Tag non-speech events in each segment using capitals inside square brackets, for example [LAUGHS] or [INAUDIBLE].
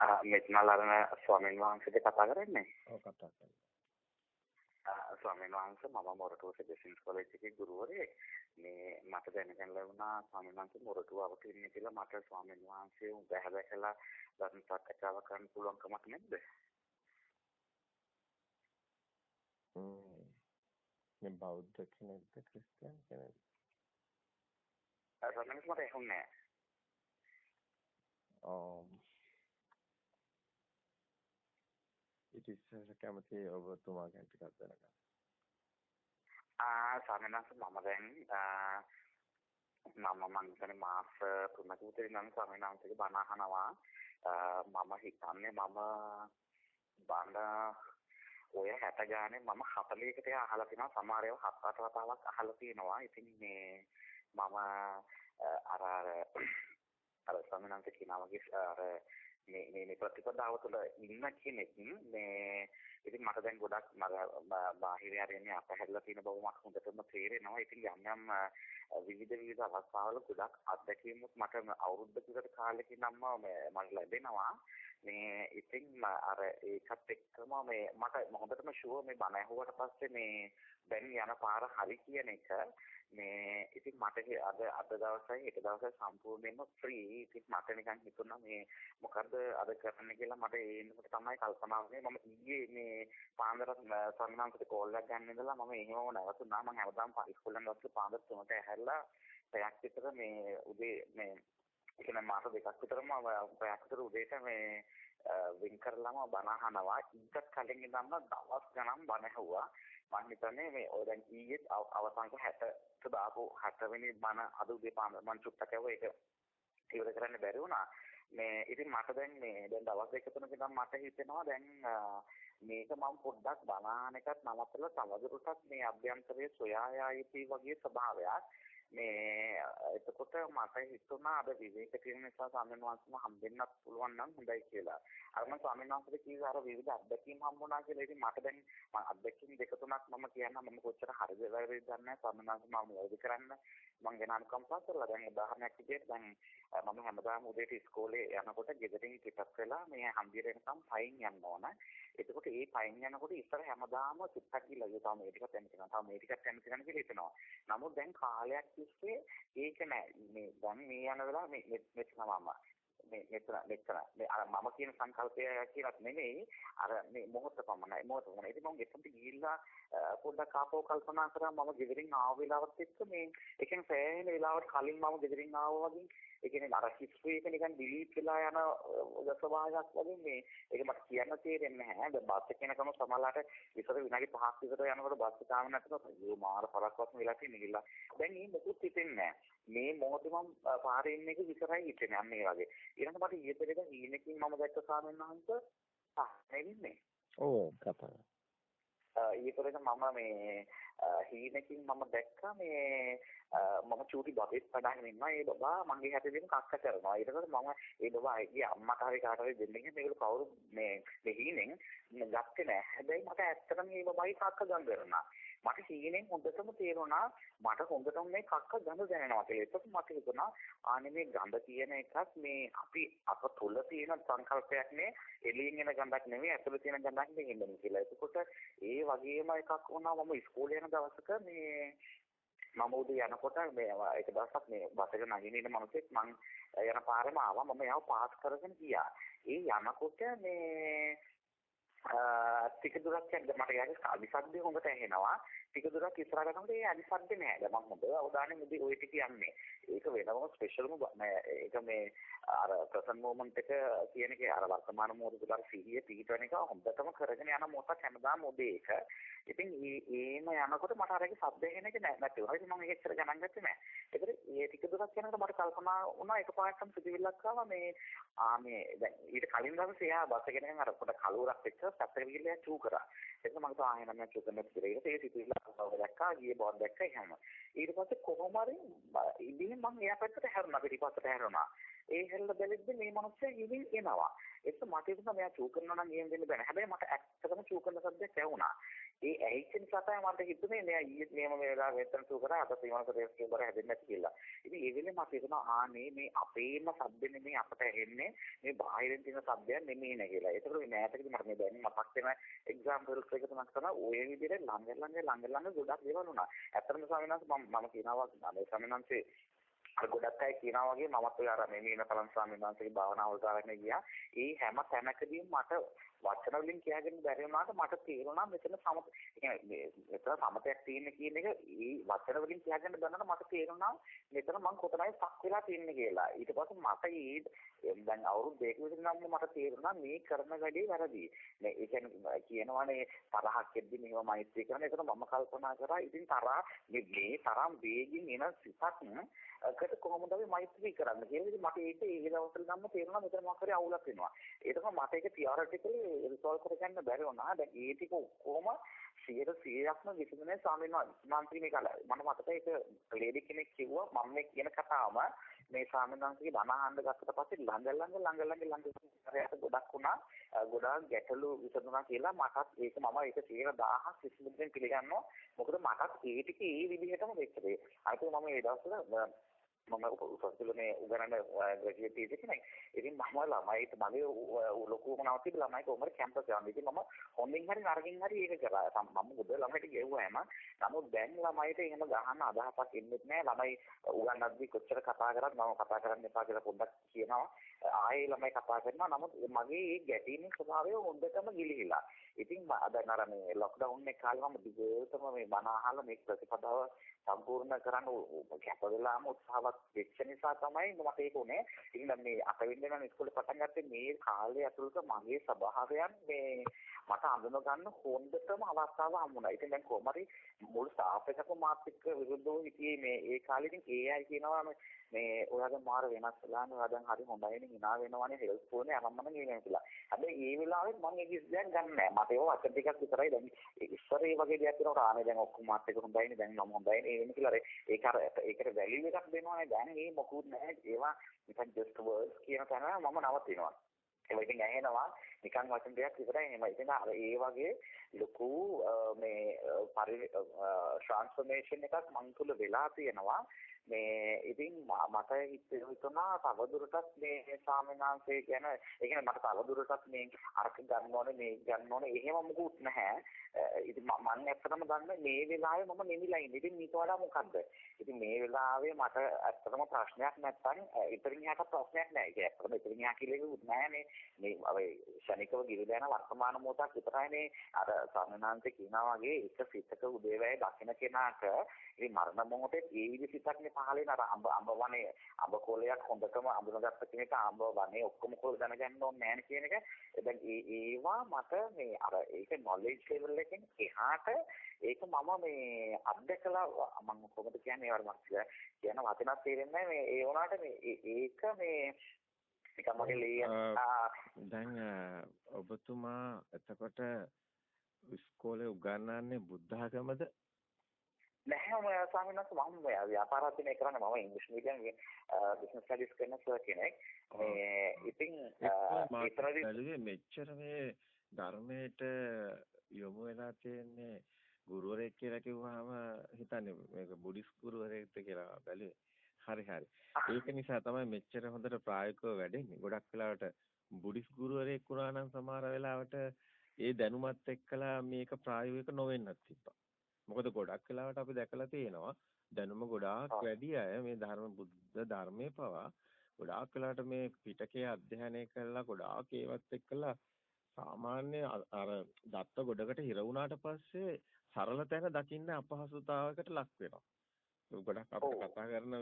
මෙත්නලරණ ස්වාමීන් වහන්සේට කතා කරන්නේ. ඔව් කතා කරන්නේ. ස්වාමීන් වහන්සේ මම මොරටුව සෙබසින්ස් කොලෙජ් එකේ ගුරුවරයෙක්. මේ මට දැනගන්න ලැබුණා ස්වාමීන් වහන්සේ මොරටුව අවතින්නේ කියලා මට ස්වාමීන් වහන්සේ බැහැබැහැලා ධර්ම සාකච්ඡාවක් කරන්න පුළුවන් කමක් නැද්ද? මේ බෞද්ධ කෙනෙක්ද ක්‍රිස්තියානි කෙනෙක්ද? ස්වාමීන් වහන්සේ මට ඇහුන්නේ නැහැ. ඊට ඉස්සෙල්ලා කැමති ඔබතුමාගෙන් ටිකක් දැනගන්න. ආ ස්වාමීනාස් මම දැන් මම මං හිතන්නේ මාස තුනක විතර ඉඳන් ස්වාමීනාන්සේගේ බණ අහනවා. මම හිතන්නේ මම බණ ඔය 60 ගානේ මම 40කට අහලා තිනවා සමහර ඒවා හත් අට වතාවක් අහලා තිනවා. ඉතින් මේ මම අර අර අර ස්වාමීනාන්සේ කියනවා වගේ අර මේ මේ මේ ප්‍රතිපදාව තුළ ඉන්න කෙනෙක් මේ ඉතින් මට දැන් ගොඩක් මම බාහිර හරියන්නේ අපහැරලා තියෙන බව මට හොඳටම තේරෙනවා. ඉතින් යම් යම් විවිධ විවිධ අවස්ථාවල ගොඩක් අත්දැකීම් මට අවුරුද්දකට කාලෙකින් නම් මට ලැබෙනවා. මේ ඉතින් අර ඒකත් එක්කම මේ මට හොඳටම ෂුවර් මේ බණ ඇහුවට පස්සේ මේ දැන් යන පාර හරි කියන එක මේ ඉතින් මට අද අද දවසයි හෙට දවසයි සම්පූර්ණයෙන්ම ෆ්‍රී ඉතින් මට නිකන් හිතුණා මේ මොකද්ද අද කරන්න කියලා මට ඒනකොට තමයි කල්පනා වුනේ. මම ඊයේ මේ පාන්දර සම්මානකට කෝල් එකක් ගන්න ඉඳලා මම එහෙමම නැවතුණා. මම හැමදාම ඉස්කෝලෙන් ගත්ත පාන්දර තුනට ඇහැරලා පැයක් විතර මේ උදේ මේ ඒ කියන්නේ මාස දෙකක් විතරම පැයක් විතර උදේට මේ වින් කරලාම බණ අහනවා. ඊට කලින් ඉඳන්ම දවස් ගණන් බණ ඇහුවා. මම හිතන්නේ මේ ඔය දැන් ඊයේ අවසානක 60ට දාපු 60 වෙනි බණ අද උදේ පාන්දර මම චුට්ටක් ඇහුවා ඒක ඉවර කරන්න බැරි වුණා. මේ ඉතින් මට දැන් මේ දැන් දවස් දෙක තුනක ඉඳන් මට හිතෙනවා දැන් මේක මම පොඩ්ඩක් බලාන එකත් නවත්තලා තවදුරටත් මේ අභ්‍යන්තරයේ සොයා යායති වගේ ස්වභාවයක්. මේ එතකොට මට හිතුණා අද විවේක තියෙන නිසා ස්වාමීන් වහන්සේම හම්බෙන්නත් පුළුවන් නම් හොඳයි කියලා. අර මම ස්වාමීන් වහන්සේට කිව්වා අර විවිධ අත්දැකීම් හම්බුණා කියලා. ඉතින් මට දැන් මම අත්දැකීම් දෙක තුනක් මම කියන්න මම කොච්චර හරිද වැරදිද දන්නේ නැහැ. ස්වාමීන් වහන්සේ මම වැඩි කරන්න මම ගැන අනුකම්පා කරලා දැන් උදාහරණයක් විදිහට දැන් මම හැමදාම උදේට ඉස්කෝලේ යනකොට ගෙදරින් පිටත් වෙලා මේ හන්දියට එනකම් පයින් යන්න ඕන. එතකොට ඒ පයින් යනකොට ඉස්සර හැමදාම චුට්ටක් කියලා ඉතින් තාම මේ ටිකක් යන්න තියෙනවා. තාම මේ ටිකක් යන්න තියෙනවා කියලා හිතනවා. නමුත් දැන් කාලයක් තිස්සේ ඒක නෑ. මේ දැන් මේ යන වෙලාව මේ මෙතන මම මේ මෙතන මෙතන මේ අර මම කියන සංකල්පය කියලාත් නෙමෙයි අර මේ මොහොත පමණයි මොහොත පමණයි ඉතින් මම එතනට ගිහිල්ලා පොඩ්ඩක් ආපහු කල්පනා කරා මම ගෙදරින් ආව වෙලාවත් එක්ක මේ ඒ කියන්නේ සෑහෙන වෙලාවට කලින් මම ගෙදරින් ආවා වගේ ඒ කියන්නේ අර හිස්ටරි එක නිකන් ඩිලීට් වෙලා යන ස්වභාවයක් වගේ මේ ඒක මට කියන්න තේරෙන්නේ නැහැ. දැන් බස් එක යනකම සමහරලාට විතර විනාඩි 5ක් විතර යනකොට බස් එක ආව නැත්නම් අයියෝ මාර පරක්වත් වෙලා තියෙන ගිහිල්ලා. දැන් මේ මොකුත් හිතෙන්නේ නැහැ. මේ මොහොතේ මම පාරේ ඉන්න එක විතරයි හිතෙන්නේ අන්න ඒ වගේ. ඊළඟට මට ඊයේ පෙරේද හීනකින් මම දැක්ක සාමෙන් වහන්සේ ආ නෙවෙන්නේ. ඕ කතා. ඊයේ පෙරේද මම මේ හීනකින් මම දැක්කා මේ මම චූටි බබෙක් පඩාගෙන ඉන්නවා. ඒ බබා මගේ හැටේ දෙන කක්ක කරනවා. ඊට පස්සේ මම ඒ බබා අයිගේ අම්මට හරි කාට හරි දෙන්න ගිහින් මේගොල්ලෝ කවුරු මේ මේ හීනෙන් ගත්තේ නැහැ හැබැයි මට ඇත්තටම මේ බබායි කක්ක ගන්න දෙන්නා මට හීනෙන් හොඳටම තේරුණා. මට හොඳටම මේ කක්ක ගඳ දැනෙනවා කියලා. ඒකත් මට හිතුණා ආනේ මේ ගඳ කියන එකත් මේ අපි අප තුල තියෙන සංකල්පයක් නේ. එළියෙන් එන ගඳක් නෙවෙයි ඇතුළේ තියෙන ගඳක් නෙවෙයි කියලා. එතකොට ඒ වගේම එකක් වුණා මම ඉස්කෝලේ යන දවසක මේ මම උදේ යනකොට මේ එක දවසක් මේ බස් එක නගින ඉන්න මිනිස්සෙක් මං යන පාරේම ආවා. මම එයාව පාස් කරගෙන ගියා. ඒ යනකොට මේ ටික දුරක් යද්දී මට යාගේ අනිසද්දේ හොඳට ඇහෙනවා. ටික දුරක් ඉස්සරහට යනකොට ඒ අනිසද්දේ නෑ. දැන් මම හොඳ අවධානයෙන් උදේ ওই ටික යන්නේ. ඒක වෙනම ස්පෙෂල්ම ඒක මේ අර ප්‍රසන් මොමන්ට් එක කියන එක අර වර්තමාන මොහොත තුළ සිහිය පිහිටවන එක හොඳටම කරගෙන යන මොහොතක් හැමදාම උදේ ඒක. ඉතින් ඒ ඒම යනකොට මට අර ඒක ශබ්ද ඇහෙන එක නැති වුණා. ඉතින් මම ඒක එච්චර ගණන් ගත්තේ නැහැ. ඒකට ඒ ටික දුරක් යනකොට මට කල්පනා වුණා එකපාරටම සිතුවිල්ලක් ආවා මේ ආ මේ දැන් ඊට කලින් දවසේ එයා බස් එකෙන් යන අර පොඩ කලුරක් එක්ක සැප්පේ ගිහලා චූ කරා. ඒක මම හිතුවා ආ එහෙනම් මම චූ කරන්න ඉතින් ඒක සිතුවිල්ල අවුව දැක්කා ගියේ බෝඩ් දැක්කා එහෙම. ඊට පස්සේ කොහොම හරි ඉතින් මම එයා පැත්තට හැරුණා පිටිපස්සට හැරුණා. ඒ හැල්ල බැලෙද්දි මේ මිනිස්සයා හිමින් එනවා. ඒක මට හිතුණා මෙයා චූ කරනවා නම් එහෙම වෙන්න බෑ. හැබැයි මට ඇත්තටම චූ කරන සද්දයක් ඇහුණා. ඒ ඇහිච්ච නිසා තමයි මට හිතුනේ මෙයා ඊයේ මෙහෙම මේ වෙලාව වෙතන චූ කරා අද සීමනක රේස් බර හැදෙන්නේ නැති කියලා. ඉතින් ඒ වෙලේ මට හිතුණා ආ මේ මේ අපේම සද්ද නෙමෙයි අපට ඇහෙන්නේ. මේ බාහිරින් තියෙන සද්දයක් නෙමෙයි නේ කියලා. ඒතකොට මේ මෑතකදී මට මේ දැන් මතක් වෙන එක්සැම්පල්ස් එක තුනක් තමයි ඔය විදිහට ළඟ ළඟ ළඟ ළඟ ගොඩක් දේවල් වුණා. ඇත්තටම ස්වාමීන් වහන්සේ මම මම කියනවා මේ ස්වාමීන් වහන්සේ අර ගොඩක් අය කියනවා වගේ මමත් ඔය අර මේ මීන පලන් ස්වාමීන් වහන්සේගේ භාවනාවල් කරගෙන ගියා. ඒ හැම තැනකදීම මට වචන වලින් කියගෙන බැරි වුණාට මට තේරුණා මෙතන සමත කියන්නේ මෙතන සමතයක් තියෙන කියන එක ඒ වචන වලින් කියගෙන බැලනකොට මට තේරුණා මෙතන මම කොතනයි ස්ටක් වෙලා තින්නේ කියලා. ඊට පස්සේ මට ඒ දැන් අවුරුදු දෙකක විතර නම් මට තේරුණා මේ කරන වැඩේ වැරදි. මේ ඒ කියන්නේ කියනවානේ තරහක් එද්දි මේව මෛත්‍රී කරන. ඒකට මම කල්පනා කරා ඉතින් තරහ මේ තරම් වේගින් එන සිතක් කට කොහොමද අපි මෛත්‍රී කරන්න කියලා ඉතින් මට ඒක ඒ දවස්වල ගන්න තේරුණා මෙතන මොකක් හරි අවුලක් වෙනවා. ඒක තමයි මට ඒක තියරිටිකලි රිසෝල්ව් කරගන්න බැරි වුණා. දැන් ඒ ටික ඔක්කොම 100%ක්ම විසඳුනේ ස්වාමීන් වහන්සේ. මේ කල මම මතකයි ඒක ලේඩි කෙනෙක් කිව්වා. මම මේ කියන කතාවම මේ ස්වාමීන් වහන්සේගේ බණ අහන්න ගත්තට පස්සේ ළඟ ළඟ ළඟ ළඟ ළඟ කරයට ගොඩක් වුණා. ගොඩාක් ගැටලු විසඳුණා කියලා මටත් ඒක මම ඒක 10000ක් කිසිමුදෙන් පිළිගන්නවා. මොකද මටත් ඒ ටික ඒ විදිහටම වෙච්ච දේ. අනිත් මම ඒ දවස්වල මම උපසල මේ උගරන ග්‍රැජුවේට් ටීචර් කෙනෙක්. ඉතින් මම ළමයිට මගේ ලොකුම නම තිබ්බ ළමයි කොහමද කැම්පස් යනවා. ඉතින් මම හොඳින් හරි නරකින් හරි ඒක කරා. මම බුද ළමයිට ගෙව්වාම නමුත් දැන් ළමයිට එහෙම ගහන්න අදහසක් එන්නේ නැහැ. ළමයි උගන්වද්දි කොච්චර කතා කරත් මම කතා කරන්න එපා කියලා පොඩ්ඩක් කියනවා. ආයේ ළමයි කතා කරනවා. නමුත් මගේ මේ ගැටීමේ ස්වභාවය හොඳටම ගිලිහිලා. ඉතින් දැන් අර මේ ලොක්ඩවුන් එක කාලේ මම දිගටම මේ බණ අහලා මේ ප්‍රතිපදාව සම්පූර්ණ කරන්න කැප වෙලාම උත්සාහවත් වෙච්ච නිසා තමයි මට ඒක උනේ. ඉතින් මේ අටවෙනි වෙනි ඉස්කෝලේ පටන් ගත්තේ මේ කාලේ ඇතුළත මගේ ස්වභාවයන් මේ මට අඳුන ගන්න හොඳටම අවස්ථාව හම්බුණා. ඉතින් දැන් කොහොම හරි මුළු ස්ටාෆ් එකම මාත් එක්ක විරුද්ධව හිටියේ මේ ඒ කාලේ ඉතින් ඒ අය කියනවා මේ ඔයාගේ මාර වෙනස් වෙලානේ ඔයා දැන් හරි හොඳයිනේ hina වෙනවනේ හෙල්ප්ෆුල් නේ අරම්මන කියනවා කියලා. හැබැයි ඒ වෙලාවෙත් මම ඒක ඉස්සෙන් ගන්න නෑ. මට ඒව අත ටිකක් විතරයි දැන් ඉස්සර ඒ වගේ දෙයක් කරනකොට ආනේ දැන් ඔක්කොම මාත් එක හොඳයිනේ දැන් මම හොඳයිනේ ඒ වෙන කියලා ඒක අර ඒකට වැලියු එකක් දෙනවනේ දැන් මේ මොකුත් නෑ. ඒවා නිකන් just words කියන තැන මම නවතිනවා. ඒක ඉතින් ඇහෙනවා නිකන් වචන දෙකක් විතරයි එහෙම. ඉතින් අර ඒ වගේ ලොකු මේ පරි ට්‍රාන්ස්ෆර්මේෂන් එකක් මං තුල වෙලා තියෙනවා. මේ ඉතින් මට හිතුණා තවදුරටත් මේ ස්වාමිනාංශය ගැන ඒ කියන්නේ මට තවදුරටත් මේ අරක ගන්න ඕනේ මේ ගන්න ඕනේ එහෙම මොකුත් නැහැ. ඉතින් මම ඇත්තටම දන්නේ මේ වෙලාවේ මම නිමිලා ඉන්නේ. ඉතින් ඊට වඩා මොකද්ද? ඉතින් මේ වෙලාවේ මට ඇත්තටම ප්‍රශ්නයක් නැත්නම් ඉතින් එහාට ප්‍රශ්නයක් නැහැ. ඒක ඇත්තටම ඉතින් එහා කියලා එකකුත් නැහැනේ. මේ අපි ශනිකව ගිරදයන වර්තමාන මොහොතක් විතරයිනේ අර ස්වාමිනාංශ කියනවා වගේ එක සිතක උදේවැය දකින්න කෙනාට ඉතින් මරණ මොහොතේ ඒ විදිහ සිතක් පහලෙන අර අඹ අඹ වනේ. අඹ කොලයක් හොඳටම අඳුනගත්ත කෙනෙක් අඹ වනේ. ඔක්කොම කොල දැනගන්න ඕනේ නැහැ කියන එක. දැන් ඒ ඒවා මට මේ අර ඒක knowledge level එකෙන් එහාට ඒක මම මේ අත්දකලා මම කොහොමද කියන්නේ ඒවට මම කියන වචනක් තේරෙන්නේ මේ ඒ වුණාට මේ ඒක මේ නිකන් මගේ ලේ දැන් ඔබතුමා එතකොට ඉස්කෝලේ උගන්වන්නේ බුද්ධ ධර්මද නැහැ මම ස්වාමීන් වහන්සේ මම ව්‍යාපාරාධිනය කරන්නේ මම ඉංග්‍රීසි මීඩියම් බිස්නස් ස්ටඩීස් කරන සර් කෙනෙක්. මේ ඉතින් ඒතරදී මෙච්චර මේ ධර්මයට යොමු වෙලා තියෙන්නේ ගුරුවරයෙක් කියලා කිව්වහම හිතන්නේ මේක බුද්දිස් ගුරුවරයෙක්ද කියලා බැලුවේ. හරි හරි. ඒක නිසා තමයි මෙච්චර හොඳට ප්‍රායෝගිකව වැඩෙන්නේ. ගොඩක් වෙලාවට බුද්දිස් ගුරුවරයෙක් වුණා නම් සමහර වෙලාවට ඒ දැනුමත් එක්කලා මේක ප්‍රායෝගික නොවෙන්නත් තිබ්බා මොකද ගොඩක් වෙලාවට අපි දැකලා තියෙනවා දැනුම ගොඩාක් වැඩි අය මේ ධර්ම බුද්ධ ධර්මයේ පවා ගොඩාක් වෙලාවට මේ පිටකේ අධ්‍යයනය කරලා ගොඩාක් ඒවත් එක්කලා සාමාන්‍ය අර දත්ත ගොඩකට හිර වුණාට පස්සේ සරල තැන දකින්න අපහසුතාවයකට ලක් වෙනවා. ගොඩක් අපිට කතා කරන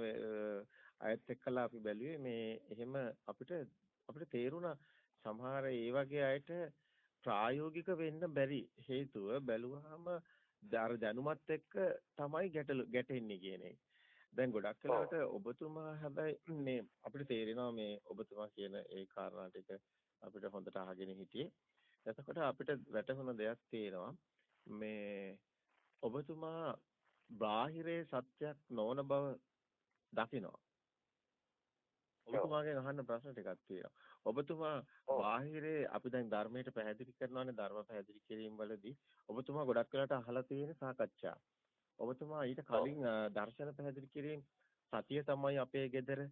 අයත් එක්කලා අපි බැලුවේ මේ එහෙම අපිට අපිට තේරුණා සමහර ඒ වගේ අයට ප්‍රායෝගික වෙන්න බැරි හේතුව බැලුවාම අර දැනුමත් එක්ක තමයි ගැටලු ගැටෙන්නේ කියන එක. දැන් ගොඩක් වෙලාවට ඔබතුමා හැබැයි මේ අපිට තේරෙනවා මේ ඔබතුමා කියන ඒ කාරණා ටික අපිට හොඳට අහගෙන හිටියේ. එතකොට අපිට වැටහුණ දෙයක් තියෙනවා මේ ඔබතුමා බාහිරේ සත්‍යක් නොවන බව දකිනවා. ඔබතුමාගෙන් අහන්න ප්‍රශ්න ටිකක් තියෙනවා. ඔබතුමා බාහිරේ අපි දැන් ධර්මයට පැහැදිලි කරනවානේ ධර්ම පැහැදිලි කිරීම වලදී ඔබතුමා ගොඩක් වෙලාට අහලා තියෙන සාකච්ඡා. ඔබතුමා ඊට කලින් දර්ශන පැහැදිලි කිරීම සතිය තමයි අපේ gedara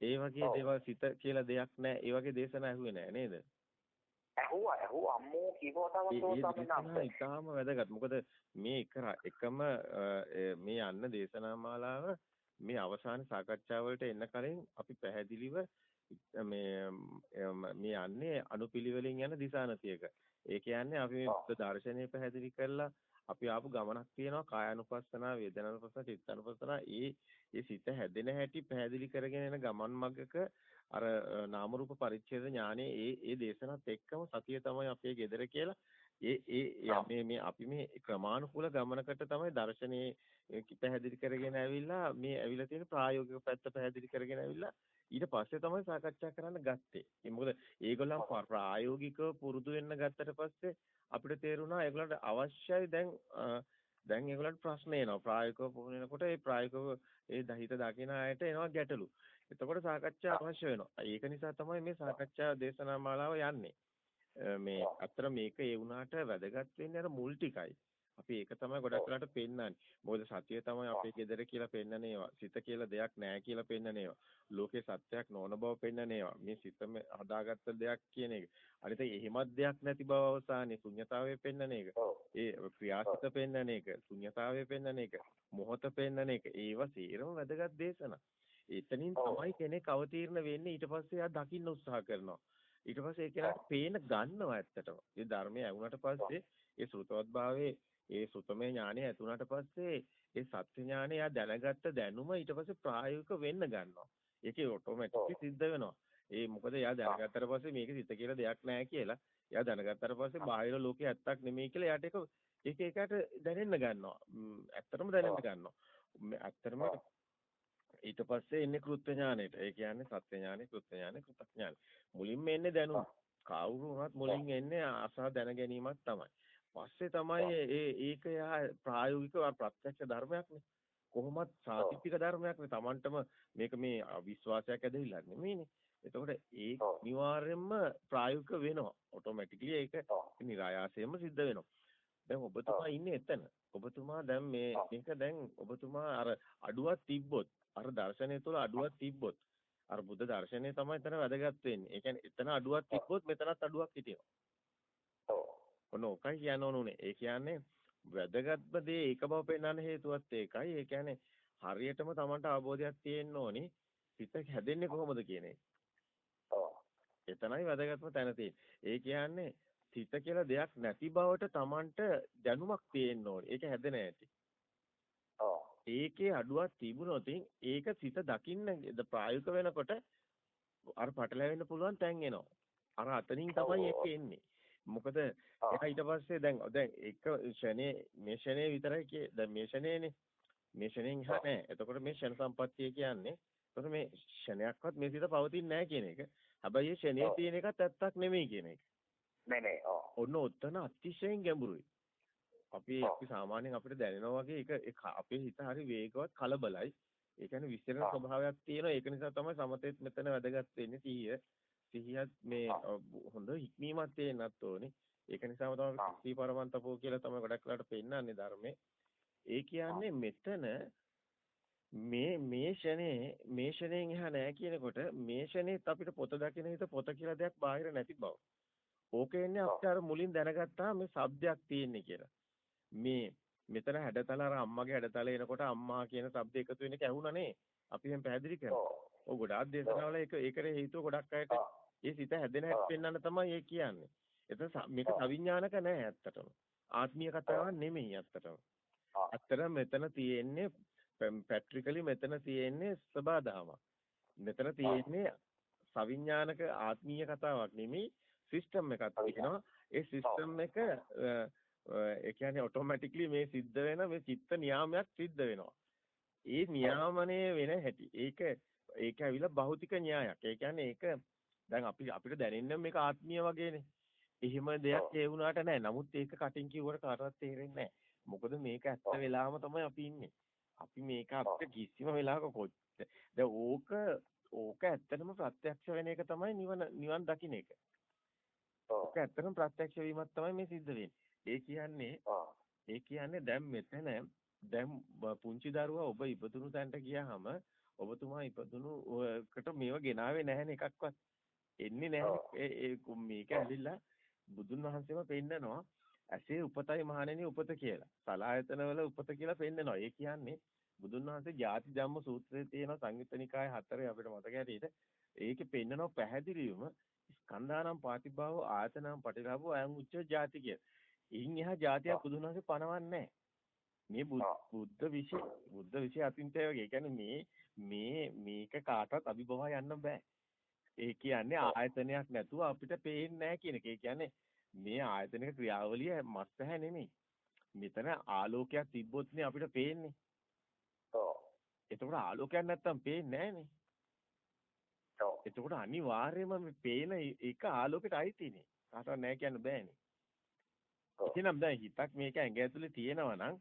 ඒ වගේ දේවල් සිත කියලා දෙයක් නැහැ. ඒ වගේ දේශනා ඇහුවේ නැහැ නේද? ඇහුවා ඇහුවා අම්මෝ කිව්වට තමයි ඉතාලම වැදගත්. මොකද මේ එකම මේ යන්න දේශනා මාලාව මේ අවසාන සාකච්ඡාවලට එන්න කලින් අපි පැහැදිලිව මේ මේ යන්නේ අනුපිළිවෙලින් යන දිශානතියක. ඒ කියන්නේ අපි මේ දර්ශනය පැහැදිලි කරලා අපි ආපු ගමනක් තියෙනවා කායानुපස්සනා වේදනානුපස්සනා චිත්තානුපස්සනා ඒ ඒ සිත හැදෙන හැටි පැහැදිලි කරගෙන එන ගමන් මග්ගක අර නාම රූප පරිච්ඡේද ඥානේ ඒ ඒ දේශනත් එක්කම සතිය තමයි අපේ gedara කියලා. ඒ ඒ මේ මේ අපි මේ ක්‍රමානුකූල ගමනකට තමයි දර්ශනයේ පැහැදිලි කරගෙන ඇවිල්ලා මේ ඇවිල්ලා තියෙන ප්‍රායෝගික පැත්ත පැහැදිලි කරගෙන ඇවිල්ලා ඊට පස්සේ තමයි සාකච්ඡා කරන්න ගත්තේ. ඒ මොකද ඒගොල්ලන් ප්‍රායෝගිකව පුරුදු වෙන්න ගත්තට පස්සේ අපිට තේරුණා ඒගොල්ලන්ට අවශ්‍යයි දැන් දැන් ඒගොල්ලන්ට ප්‍රශ්න එනවා. ප්‍රායෝගිකව පුහුණු වෙනකොට ඒ ප්‍රායෝගිකව ඒ දහිත දකින අයට එනවා ගැටලු. එතකොට සාකච්ඡා අවශ්‍ය වෙනවා. ඒක නිසා තමයි මේ සාකච්ඡා දේශනා මාලාව යන්නේ. මේ අතර මේක ඒ වුණාට වැදගත් වෙන්නේ අර මුල් ටිකයි. අපි ඒක තමයි ගොඩක් වෙලාට පෙන්වන්නේ. මොකද සතිය තමයි අපේ gedara කියලා පෙන්වන්නේ ඒවා. සිත කියලා දෙයක් නැහැ කියලා පෙන්වන්නේ ඒවා. ලෝකේ සත්‍යයක් නොවන බව පෙන්වන්නේ ඒවා. මේ සිතම හදාගත්ත දෙයක් කියන එක. අනිත එහෙමත් දෙයක් නැති බව අවසානයේ ශුන්්‍යතාවය පෙන්වන එක. ඒ ක්‍රියාසිත පෙන්වන එක, ශුන්්‍යතාවය පෙන්වන එක, මොහොත පෙන්වන එක. ඒවා සීරම වැදගත් දේශනා. එතනින් තමයි කෙනෙක් අවතීර්ණ වෙන්නේ ඊට පස්සේ එයා දකින්න උත්සාහ කරනවා. ඊට පස්සේ ඒ කෙනාට පේන ගන්නවා ඇත්තටම. ඒ ධර්මය ඇහුණට පස්සේ ඒ සෘතවත් භාවයේ ඒ සුතමේ ඥානය ඇතුණට පස්සේ ඒ සත්‍ය ඥානය එයා දැනගත්ත දැනුම ඊට පස්සේ ප්‍රායෝගික වෙන්න ගන්නවා. ඒකේ ඔටෝමැටික්ලි සිද්ධ වෙනවා. ඒ මොකද එයා දැනගත්තට පස්සේ මේක සිත කියලා දෙයක් නැහැ කියලා. එයා දැනගත්තට පස්සේ බාහිර ලෝකේ ඇත්තක් නෙමෙයි කියලා එයාට ඒක ඒක ඒකට දැනෙන්න ගන්නවා. ඇත්තටම දැනෙන්න ගන්නවා. ඇත්තටම ඊට පස්සේ එන්නේ කෘත්‍ය ඥානෙට. ඒ කියන්නේ සත්‍ය ඥානෙ, කෘත්‍ය ඥානෙ, කෘතඥානෙ. මුලින්ම එන්නේ දැනුම. කවුරු වුණත් මුලින් එන්නේ අසා දැන ගැනීමක් තමයි. පස්සේ තමයි ඒ ඒක යා ප්‍රායෝගිකව ප්‍රත්‍යක්ෂ ධර්මයක්නේ. කොහොමත් සාතිපික ධර්මයක්නේ. Tamanටම මේක මේ විශ්වාසයක් ඇදහිලා නෙමෙයිනේ. එතකොට ඒ අනිවාර්යයෙන්ම ප්‍රායෝගික වෙනවා. ඔටෝමැටිකලි ඒක નિરાයාසයෙන්ම සිද්ධ වෙනවා. දැන් ඔබතුමා ඉන්නේ එතන. ඔබතුමා දැන් මේ මේක දැන් ඔබතුමා අර අඩුවක් තිබ්බොත් අර දර්ශනය තුළ අඩුවක් තිබ්බොත් අර බුද්ධ දර්ශනය තමයි එතන වැදගත් වෙන්නේ. ඒ කියන්නේ එතන අඩුවක් තිබ්බොත් මෙතනත් අඩුවක් හිටිනවා. ඔන්න ඕකයි කියන්න ඕනුනේ. ඒ කියන්නේ වැදගත්ම දේ ඒක බව පෙන්වන්න හේතුවත් ඒකයි. ඒ කියන්නේ හරියටම Tamanට අවබෝධයක් තියෙන්න ඕනි. සිත හැදෙන්නේ කොහොමද කියන එක. එතනයි වැදගත්ම තැන ඒ කියන්නේ සිත කියලා දෙයක් නැති බවට Tamanට දැනුමක් තියෙන්න ඕනි. ඒක හැදෙන ඇති. ඒකේ අඩුවක් තිබුණොත් ඒක සිත දකින්න ප්‍රායෝගික වෙනකොට අර පටලැවෙන්න පුළුවන් තැන් එනවා. අර අතනින් තමයි ඒක එන්නේ. මොකද එයා ඊට පස්සේ දැන් දැන් එක ෂනේ මේ ෂනේ විතරයි කිය දැන් මේ ෂනේනේ මේ ෂනෙන් එහා නැහැ. එතකොට මේ ෂණ සම්පත්තිය කියන්නේ එතකොට මේ ෂණයක්වත් මේ සිත පවතින්නේ නැහැ කියන එක. හැබැයි මේ ෂනේ තියෙන එකත් ඇත්තක් නෙමෙයි කියන එක. නෑ නෑ ඔන්න ඔතන අතිශයින් ගැඹුරුයි. අපි අපි සාමාන්‍යයෙන් අපිට දැනෙනවා වගේ ඒක අපේ හිත හරි වේගවත් කලබලයි. ඒ කියන්නේ විස්තරන ස්වභාවයක් තියෙනවා. ඒක නිසා තමයි සමතෙත් මෙතන වැදගත් වෙන්නේ 100. සිහියත් මේ හොඳ ඉක්මීමක් තේන්නත් ඕනේ. ඒක නිසාම තමයි සී පරමන්තපෝ කියලා තමයි ගොඩක් වෙලාට පෙන්නන්නේ ධර්මයේ. ඒ කියන්නේ මෙතන මේ මේ ෂනේ මේ ෂණයෙන් එහා නෑ කියනකොට මේ ෂණෙත් අපිට පොත දකින හිත පොත කියලා දෙයක් බාහිර නැති බව. ඕකේ ඉන්නේ අපිට අර මුලින් දැනගත්තා මේ શબ્දයක් තියෙන්නේ කියලා. මේ මෙතන හැඩතල අර අම්මගේ හැඩතල එනකොට අම්මා කියන શબ્ද එකතු වෙන එක ඇහුණනේ. අපි දැන් පැහැදිලි කරනවා. ඔව් ගොඩාක් දේශනාවල ඒක ඒකට හේතුව ගොඩක් අයට ඒ සිත හැදෙන හැටි පෙන්වන්න තමයි ඒ කියන්නේ. එතන මේක අවිඥානික නෑ ඇත්තටම. ආත්මීය කතාවක් නෙමෙයි ඇත්තටම. ඇත්තටම මෙතන තියෙන්නේ පැට්‍රිකලි මෙතන තියෙන්නේ සබාදාමක්. මෙතන තියෙන්නේ සවිඥානික ආත්මීය කතාවක් නෙමෙයි සිස්ටම් එකක් තියෙනවා. ඒ සිස්ටම් එක ඒ කියන්නේ ඔටෝමැටික්ලි මේ සිද්ධ වෙන මේ චිත්ත නියාමයක් සිද්ධ වෙනවා. ඒ නියාමනය වෙන හැටි. ඒක ඒක ඇවිල්ලා භෞතික න්‍යායක්. ඒ කියන්නේ ඒක දැන් අපි අපිට දැනෙන්නේ මේක ආත්මීය වගේනේ. එහෙම දෙයක් ඒ වුණාට නෑ. නමුත් ඒක කටින් කිව්වට කාටවත් තේරෙන්නේ නෑ. මොකද මේක ඇත්ත වෙලාවම තමයි අපි ඉන්නේ. අපි මේක අපිට කිසිම වෙලාවක දැන් ඕක ඕක ඇත්තටම ප්‍රත්‍යක්ෂ වෙන එක තමයි නිවන නිවන් දකින්න එක. ඕක ඇත්තටම ප්‍රත්‍යක්ෂ වීමක් තමයි මේ සිද්ධ වෙන්නේ. ඒ කියන්නේ. ඒ කියන්නේ දැන් මෙතන දැන් පුංචි දරුවා ඔබ ඉපදුණු තැනට ගියාම ඔබතුමා ඉපදුණු ඔයකට මේව ගෙනාවේ නැහැනේ එකක්වත්. එන්නේ නැහැ. ඒ මේක ඇලිලා බුදුන් වහන්සේම පෙන්නනවා ඇසේ උපතයි මහණෙනි උපත කියලා. සලායතනවල උපත කියලා පෙන්නනවා. ඒ කියන්නේ බුදුන් වහන්සේ ජාති ධම්ම සූත්‍රයේ තියෙන සංයුත්තනිකාය හතරේ අපිට මතක ඇරෙයිද? ඒකේ පෙන්නනවා පැහැදිලිවම ස්කන්ධානම් පාතිභාව ආයතනම් පටිලාභෝ අයං උච්ච ජාති කිය. ඉන් එහා ජාතියක් බුදුන් වහන්සේ පනවන්නේ නැහැ. මේ බුද්ධ විෂය බුද්ධ විෂය අතින්තය වගේ. කියන්නේ මේ මේ මේක කාටවත් අභිභවා යන්න බෑ. ඒ කියන්නේ ආයතනයක් නැතුව අපිට පේන්නේ නැහැ කියන එක. ඒ කියන්නේ මේ ආයතනික ක්‍රියාවලිය මත්සහ නෙමෙයි. මෙතන ආලෝකයක් තිබ්බොත්නේ අපිට පේන්නේ. ඔව්. එතකොට ආලෝකයක් නැත්තම් පේන්නේ නැහනේ. ඔව්. එතකොට අනිවාර්යයෙන්ම මේ පේන එක ආලෝකයට අයිතිනේ. කාටවත් නැහැ කියන්න බෑනේ. ඔව්. එහෙනම් දැන් හිතක් මේක ඇඟ ඇතුලේ තියෙනවා නම්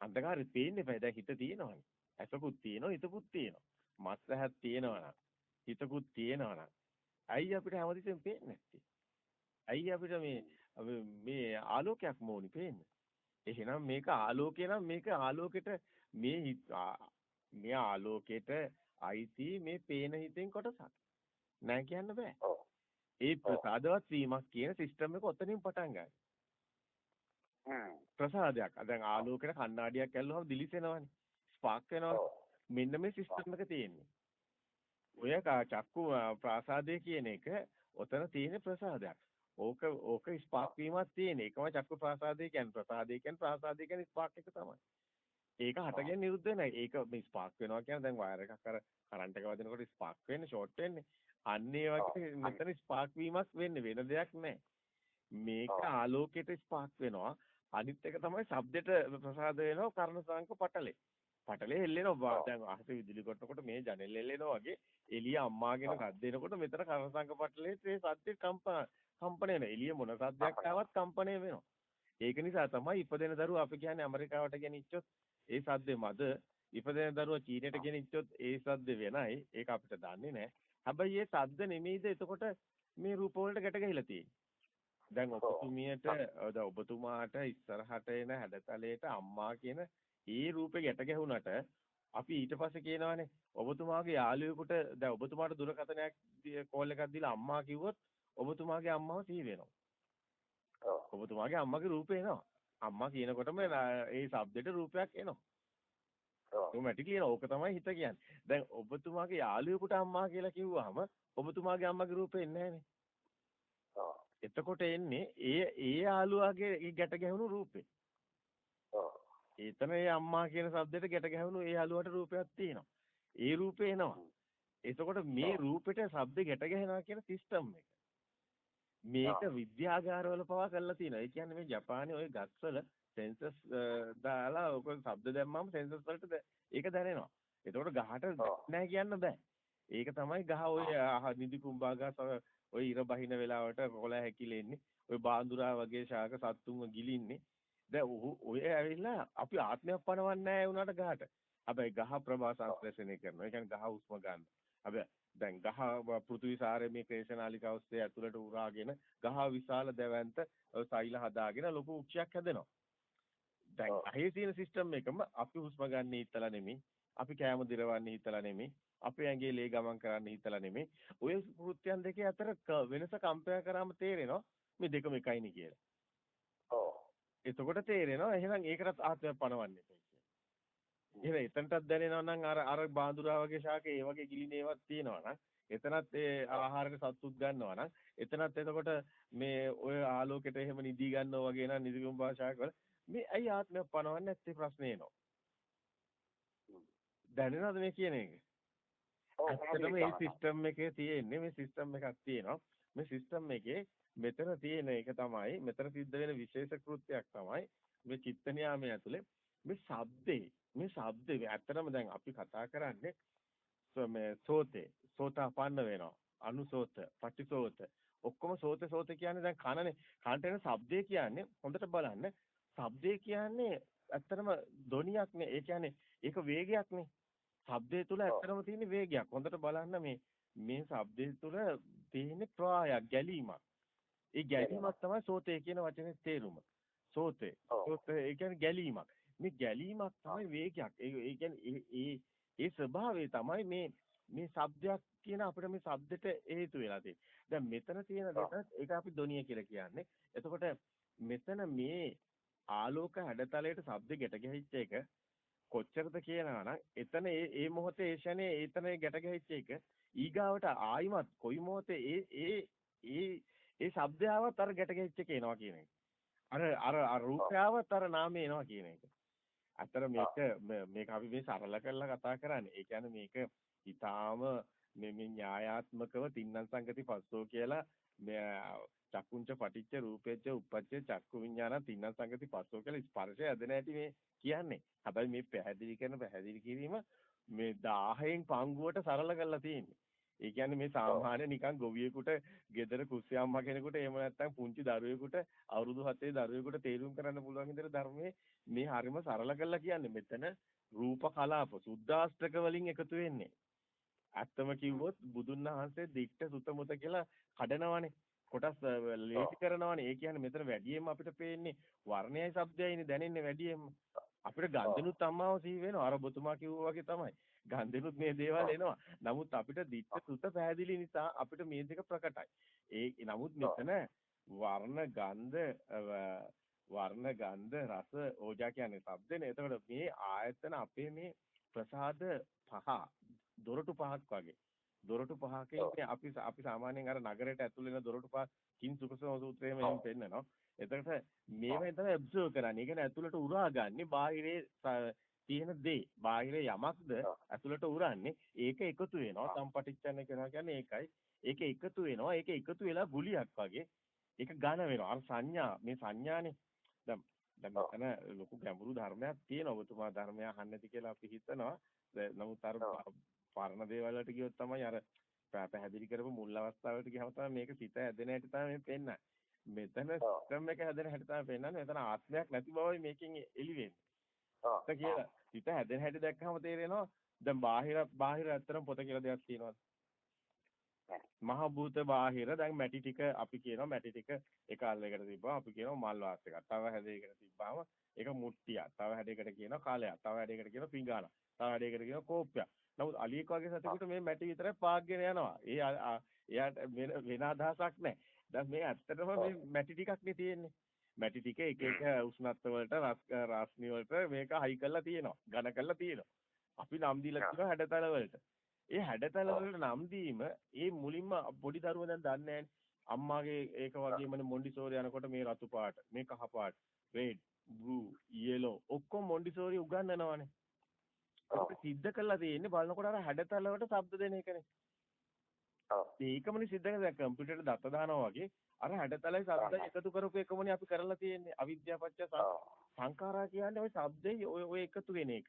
අන්ධකාරෙ පේන්නේ නැහැ. දැන් හිත තියෙනවනේ. ඇසකුත් තියෙනවා, හිතකුත් තියෙනවා. මත්සහක් තියෙනවා නම් හිතකුත් තියෙනවා නම් ඇයි අපිට හැමතිස්සෙම පේන්නේ නැත්තේ? ඇයි අපිට මේ මේ ආලෝකයක් මොනි පේන්නේ? එහෙනම් මේක ආලෝකය නම් මේක ආලෝකෙට මේ මේ ආලෝකෙට අයිති මේ පේන හිතෙන් කොටසක්. නෑ කියන්න බෑ. ඒ ප්‍රසාදවත් වීමක් කියන සිස්ටම් එක ඔතනින් පටන් ගන්නවා. ප්‍රසාදයක්. දැන් ආලෝකයට කණ්ණාඩියක් ඇල්ලුවම දිලිසෙනවනේ. ස්පාර්ක් වෙනවනේ. මෙන්න මේ සිස්ටම් එක තියෙන්නේ. ඔය චක්කු ප්‍රාසාදය කියන එක ඔතන තියෙන ප්‍රසාදයක්. ඕක ඕක ස්පාර්ක් වීමක් තියෙන. ඒකම චක්කු ප්‍රාසාදය කියන්නේ ප්‍රසාදය කියන්නේ ප්‍රාසාදය කියන්නේ ස්පාර්ක් එක තමයි. ඒක හටගෙන නිරුද්ධ වෙනවා. ඒක මේ ස්පාර්ක් වෙනවා කියන්නේ දැන් වයර් එකක් අර කරන්ට් එක වදිනකොට ස්පාර්ක් වෙන්නේ ෂෝට් වෙන්නේ. අන්න ඒ වගේ මෙතන ස්පාර්ක් වීමක් වෙන්නේ වෙන දෙයක් නැහැ. මේක ආලෝකයට ස්පාර්ක් වෙනවා. අනිත් එක තමයි ශබ්දෙට ප්‍රසාද වෙනවා කර්ණ සංක පටලේ. පටලේ හෙල්ලෙනවා. දැන් අහසේ විදුලි කොටනකොට මේ ජනෙල් හෙල්ලෙනවා වගේ එළිය අම්මාගෙන සද්ද එනකොට මෙතන කර්ණ සංක පටලේ ඒ සද්දේ කම්පන කම්පණය වෙනවා. එළිය මොන සද්දයක් ආවත් කම්පණය වෙනවා. ඒක නිසා තමයි ඉපදෙන දරුවා අපි කියන්නේ ඇමරිකාවට ගෙනිච්චොත් ඒ සද්දේ මද ඉපදෙන දරුවා චීනයට ගෙනිච්චොත් ඒ සද්දේ වෙනයි. ඒක අපිට දන්නේ නැහැ. හැබැයි ඒ සද්ද නෙමෙයිද එතකොට මේ රූප වලට ගැට ගැහිලා තියෙන්නේ. දැන් ඔබතුමියට ඔබතුමාට ඉස්සරහට එන හැඩතලයට අම්මා කියන ඒ රූපේ ගැට ගැහුණට අපි ඊට පස්සේ කියනවානේ ඔබතුමාගේ යාළුවෙකුට දැන් ඔබතුමාට දුරකථනයක් කෝල් එකක් දීලා අම්මා කිව්වොත් ඔබතුමාගේ අම්මව සිහි වෙනවා. ඔබතුමාගේ අම්මගේ රූපේ එනවා. අම්මා කියනකොටම ඒ શબ્දෙට රූපයක් එනවා. ඔව්. ඔටෝමැටිකලි එනවා. ඕක තමයි හිත කියන්නේ. දැන් ඔබතුමාගේ යාළුවෙකුට අම්මා කියලා කිව්වහම ඔබතුමාගේ අම්මගේ රූපේ එන්නේ නැහනේ. එතකොට එන්නේ ඒ ඒ යාළුවාගේ ගැට ගැහුණු රූපේ. එතන ඒ අම්මා කියන શબ્දෙට ගැට ගැහුණු ඒ යාළුවාට රූපයක් තියෙනවා. ඒ රූපේ එනවා. එතකොට මේ රූපෙට શબ્දෙ ගැට ගැහෙනවා කියන සිස්ටම් එක. මේක විද්‍යාගාරවල පවා කරලා තියෙනවා. ඒ කියන්නේ මේ ජපානයේ ওই ගස්වල සෙන්සර්ස් දාලා ඔක શબ્ද දැම්මම සෙන්සර්ස් වලට ඒක දැනෙනවා. එතකොට ගහට නැහැ කියන්න බෑ. ඒක තමයි ගහ ඔය නිදි කුඹාගස් ඔය ඉර බහින වෙලාවට කොළ හැකිලෙන්නේ. ඔය බාඳුරා වගේ ශාක සත්තුන්ව ගිලින්නේ. දැන් ඔය ඇවිල්ලා අපි ආත්මයක් පනවන්නේ නැහැ උනාට ගහට. හැබැයි ගහ ප්‍රභා සංශ්ලේෂණය කරනවා. ඒ කියන්නේ ගහ උස්ම ගන්න. හැබැයි දැන් ගහ පෘථිවි සාරයේ මේ ක්‍රේෂනාලිකා ඔස්සේ ඇතුළට උරාගෙන ගහ විශාල දැවැන්ත සෛල හදාගෙන ලොකු වෘක්ෂයක් හැදෙනවා. දැන් අහේ තියෙන සිස්ටම් එකම අපි හුස්ම ගන්න හිතලා නෙමෙයි. අපි කෑම දිරවන්නේ හිතලා නෙමෙයි. අපේ ඇඟේ ලේ ගමන් කරන්න හිතලා නෙමෙයි. ඔය කෘත්‍යයන් දෙකේ අතර වෙනස කම්පයා කරාම තේරෙනවා මේ දෙකම එකයිනේ කියලා. එතකොට තේරෙනවා එහෙනම් ඒකටත් ආත්මයක් පනවන්නේ එහෙනම් එතනටත් දැනෙනවා නම් අර අර බාඳුරා වගේ ශාකේ ඒ වගේ ගිලින ඒවාක් තියෙනවා නම් එතනත් ඒ ආහාරයට සත්තුත් ගන්නවා නම් එතනත් එතකොට මේ ඔය ආලෝකයට එහෙම නිදි ගන්නවා වගේ නම් නිදිගම් භාෂාවකවල මේ ඇයි ආත්මයක් පනවන්නේ නැත්තේ ප්‍රශ්නේ එනවා. දැනෙනවද මේ කියන එක? ඇත්තටම මේ සිස්ටම් එකේ තියෙන්නේ මේ සිස්ටම් එකක් තියෙනවා. මේ සිස්ටම් එකේ මෙතන තියෙන එක තමයි මෙතන සිද්ධ වෙන විශේෂ කෘත්‍යයක් තමයි මේ චිත්ත නියාමයේ ඇතුලේ මේ ශබ්දේ මේ ශබ්ද ඇත්තටම දැන් අපි කතා කරන්නේ මේ සෝතේ. සෝතාපන්න වෙනවා. අනුසෝත පටිසෝත. ඔක්කොම සෝත සෝත කියන්නේ දැන් කනනේ. කනට එන ශබ්දේ කියන්නේ හොඳට බලන්න. ශබ්දේ කියන්නේ ඇත්තටම ධ්වනියක් නේ. ඒ කියන්නේ ඒක වේගයක් නේ. ශබ්දය තුල ඇත්තම තියෙන වේගයක්. හොඳට බලන්න මේ මේ ශබ්දය තුල තියෙන ප්‍රවාහයක් ගැලීමක්. ඒ ගැලීමක් තමයි සෝතේ කියන වචනේ තේරුම. සෝතේ. සෝතේ ඒ කියන්නේ ගැලීමක්. මේ ගැලීමක් තමයි වේගයක්. ඒ කියන්නේ ඒ ඒ ස්වභාවය තමයි මේ මේ ශබ්දයක් කියන අපිට මේ ශබ්දෙට හේතු වෙලා තියෙන්නේ. දැන් මෙතන තියෙන දෙක ඒක අපි ධොනිය කියලා කියන්නේ. එතකොට මෙතන මේ ආලෝක හැඩතලයට ශබ්ද ගැට ගැහිච්ච එක කොච්චරද කියනවා නම් එතන ඒ ඒ මොහොතේ ඒ ෂනේ එතන ගැට ගැහිච්ච එක ඊගාවට ආයිමත් කොයි මොහොතේ ඒ ඒ ඒ ඒ ශබ්දයවත් අර ගැට ගැහිච්ච එක එනවා කියන එක. අර අර අර රූපයවත් අර නාමය එනවා කියන එක. අතර මේක මේක අපි මේ සරල කරලා කතා කරන්නේ. ඒ කියන්නේ මේක ඊටාම මේ මේ න්‍යායාත්මකව තින්නම් සංගති පස්සෝ කියලා චක්කුංච පටිච්ච රූපේච්ච උප්පච්ච චක්කු විඥාන තින්නම් සංගති පස්සෝ කියලා ස්පර්ශය ඇදෙන ඇති මේ කියන්නේ. හැබැයි මේ පැහැදිලි කරන පැහැදිලි කිරීම මේ 1000න් පංගුවට සරල කරලා තියෙන්නේ. ඒ කියන්නේ මේ සාමාන්‍ය නිකන් ගොවියෙකුට ගෙදර කුස්සියම්මා කෙනෙකුට එහෙම නැත්නම් පුංචි දරුවෙකුට අවුරුදු 7 දරුවෙකුට තේරුම් කරන්න පුළුවන් විදිහට ධර්මයේ මේ හරිම සරල කරලා කියන්නේ. මෙතන රූප කලාප සුද්දාස්ත්‍රක වලින් එකතු වෙන්නේ. ඇත්තම කිව්වොත් බුදුන් වහන්සේ දික්ට සුතමුත කියලා කඩනවනේ. කොටස් ලේසි කරනවනේ. ඒ කියන්නේ මෙතන වැඩියෙන්ම අපිට පේන්නේ වර්ණයයි ශබ්දයයිනේ දැනෙන්නේ වැඩියෙන්ම. අපිට ගන්ධනුත් අම්මාව සිහි වෙනවා. අර ඔබතුමා කිව්වා වගේ තමයි. ගන්ධනුත් මේ දේවල් එනවා. නමුත් අපිට දික්ට සුත පැහැදිලි නිසා අපිට මේ දෙක ප්‍රකටයි. ඒ නමුත් මෙතන වර්ණ ගන්ධ වර්ණ ගන්ධ රස ඕජා කියන්නේ ශබ්දනේ. එතකොට මේ ආයතන අපේ මේ ප්‍රසාද පහ දොරටු පහක් වගේ. දොරටු පහකින් අපි අපි සාමාන්‍යයෙන් අර නගරයට ඇතුල් වෙන දොරටු පහ කිං සුකසම සූත්‍රයෙන් එහෙම පෙන්නනවා. එතකොට මේවෙන් තමයි ඔබ්සර්ව් කරන්නේ. ඒ කියන්නේ ඇතුළට උරා ගන්නේ බාහිරේ තියෙන දේ. බාහිරේ යමක්ද ඇතුළට උරන්නේ. ඒක එකතු වෙනවා. සම්පටිච්ඡන කරනවා කියන්නේ ඒකයි. ඒක එකතු වෙනවා. ඒක එකතු වෙලා ගුලියක් වගේ. ඒක ඝන වෙනවා. අර සංඥා මේ සංඥානේ. දැන් දැන් මෙතන ලොකු ගැඹුරු ධර්මයක් තියෙනවා. ඔබතුමා ධර්මය අහන්නේ නැති කියලා අපි හිතනවා. නමුත් අර පරණ දේවල් වලට ගියොත් තමයි අර පැහැදිලි කරපු මුල් අවස්ථාවට ගියම තමයි මේක සිත ඇදෙන හැටි තමයි මේ පෙන්නන්නේ. මෙතන සිස්ටම් එක හැදෙන හැටි තමයි පෙන්නන්නේ. මෙතන ආත්මයක් නැති බවයි මේකෙන් එළි වෙන්නේ. කියලා සිත හැදෙන හැටි දැක්කම තේරෙනවා. දැන් බාහිර බාහිර ඇත්තටම පොත කියලා දෙයක් තියෙනවා. මහ භූත බාහිර දැන් මැටි ටික අපි කියනවා මැටි ටික එක අල්ලයකට තිබ්බම අපි කියනවා මල් වාස් එකක්. තව හැදයකට තිබ්බම ඒක මුට්ටියක්. තව හැඩයකට කියනවා කාලයක්. තව හැඩයකට කියනවා පිඟානක්. තව හැඩයකට කියනවා කෝප්පයක්. නමුත් අලියෙක් වගේ සතෙකුට මේ මැටි විතරයි පාග්ගෙන යනවා. ඒ එයාට වෙන අදහසක් නැහැ. දැන් මේ ඇත්තටම මේ මැටි ටිකක් නේ තියෙන්නේ. මැටි ටික එක එක උෂ්ණත්ව වලට රස්නි වලට මේක හයි කරලා තියෙනවා. ඝන කරලා තියෙනවා. අපි නම් දීලා තියෙනවා හැඩතල වලට. ඒ හැඩතල වලට නම් දීම ඒ මුලින්ම පොඩි දරුවා දැන් දන්නේ අම්මාගේ ඒක වගේමනේ මොන්ඩිසෝරි යනකොට මේ රතු පාට, මේ කහ පාට, රෙඩ්, බ්ලූ, yellow ඔක්කොම මොන්ඩිසෝරි උගන්වනවානේ. ඒක සිද්ධ කරලා තියෙන්නේ බලනකොට අර හැඩතල වලට ශබ්ද දෙන එකනේ. ඒකමනේ සිද්ධ කරලා දැන් කම්පියුටරේ දත්ත දානවා වගේ අර හැඩතලයි ශබ්දයි එකතු කරපු එකමනේ අපි කරලා තියෙන්නේ. අවිද්‍යාපච්ච සංඛාරා කියන්නේ ওই ශබ්දේ ඔය ඔය එකතු වෙන එක.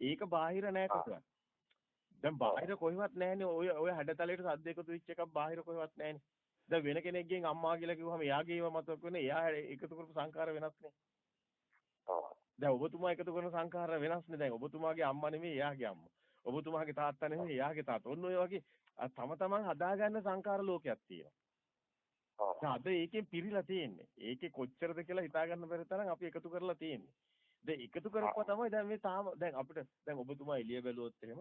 ඒක බාහිර නෑ කොහොමද? දැන් බාහිර කොහෙවත් නැහැනේ ඔය ඔය හැඩතලයට ශබ්ද එකතු වෙච්ච එකක් බාහිර කොහෙවත් නැහැනේ. දැන් වෙන කෙනෙක්ගෙන් අම්මා කියලා කිව්වම එයාගේ ඒවා මතක වෙන එයා එකතු කරපු සංඛාර වෙනස්නේ. ඔව්. දැන් ඔබතුමා එකතු කරන සංඛාර වෙනස්නේ. දැන් ඔබතුමාගේ අම්මා නෙමෙයි එයාගේ අම්මා. ඔබතුමාගේ තාත්තා නෙමෙයි එයාගේ තාත්තා. ඔන්න ඔය වගේ තම තමන් හදාගන්න සංඛාර ලෝකයක් තියෙනවා. අද ඒකෙන් පිරීලා තියෙන්නේ. ඒකේ කොච්චරද කියලා හිතා ගන්න බැරි තරම් අපි එකතු කරලා තියෙන්නේ. දැන් එකතු කරපුවා තමයි දැන් මේ තාම දැන් අපිට දැන් ඔබතුමා එළිය බැලුවොත් එහෙම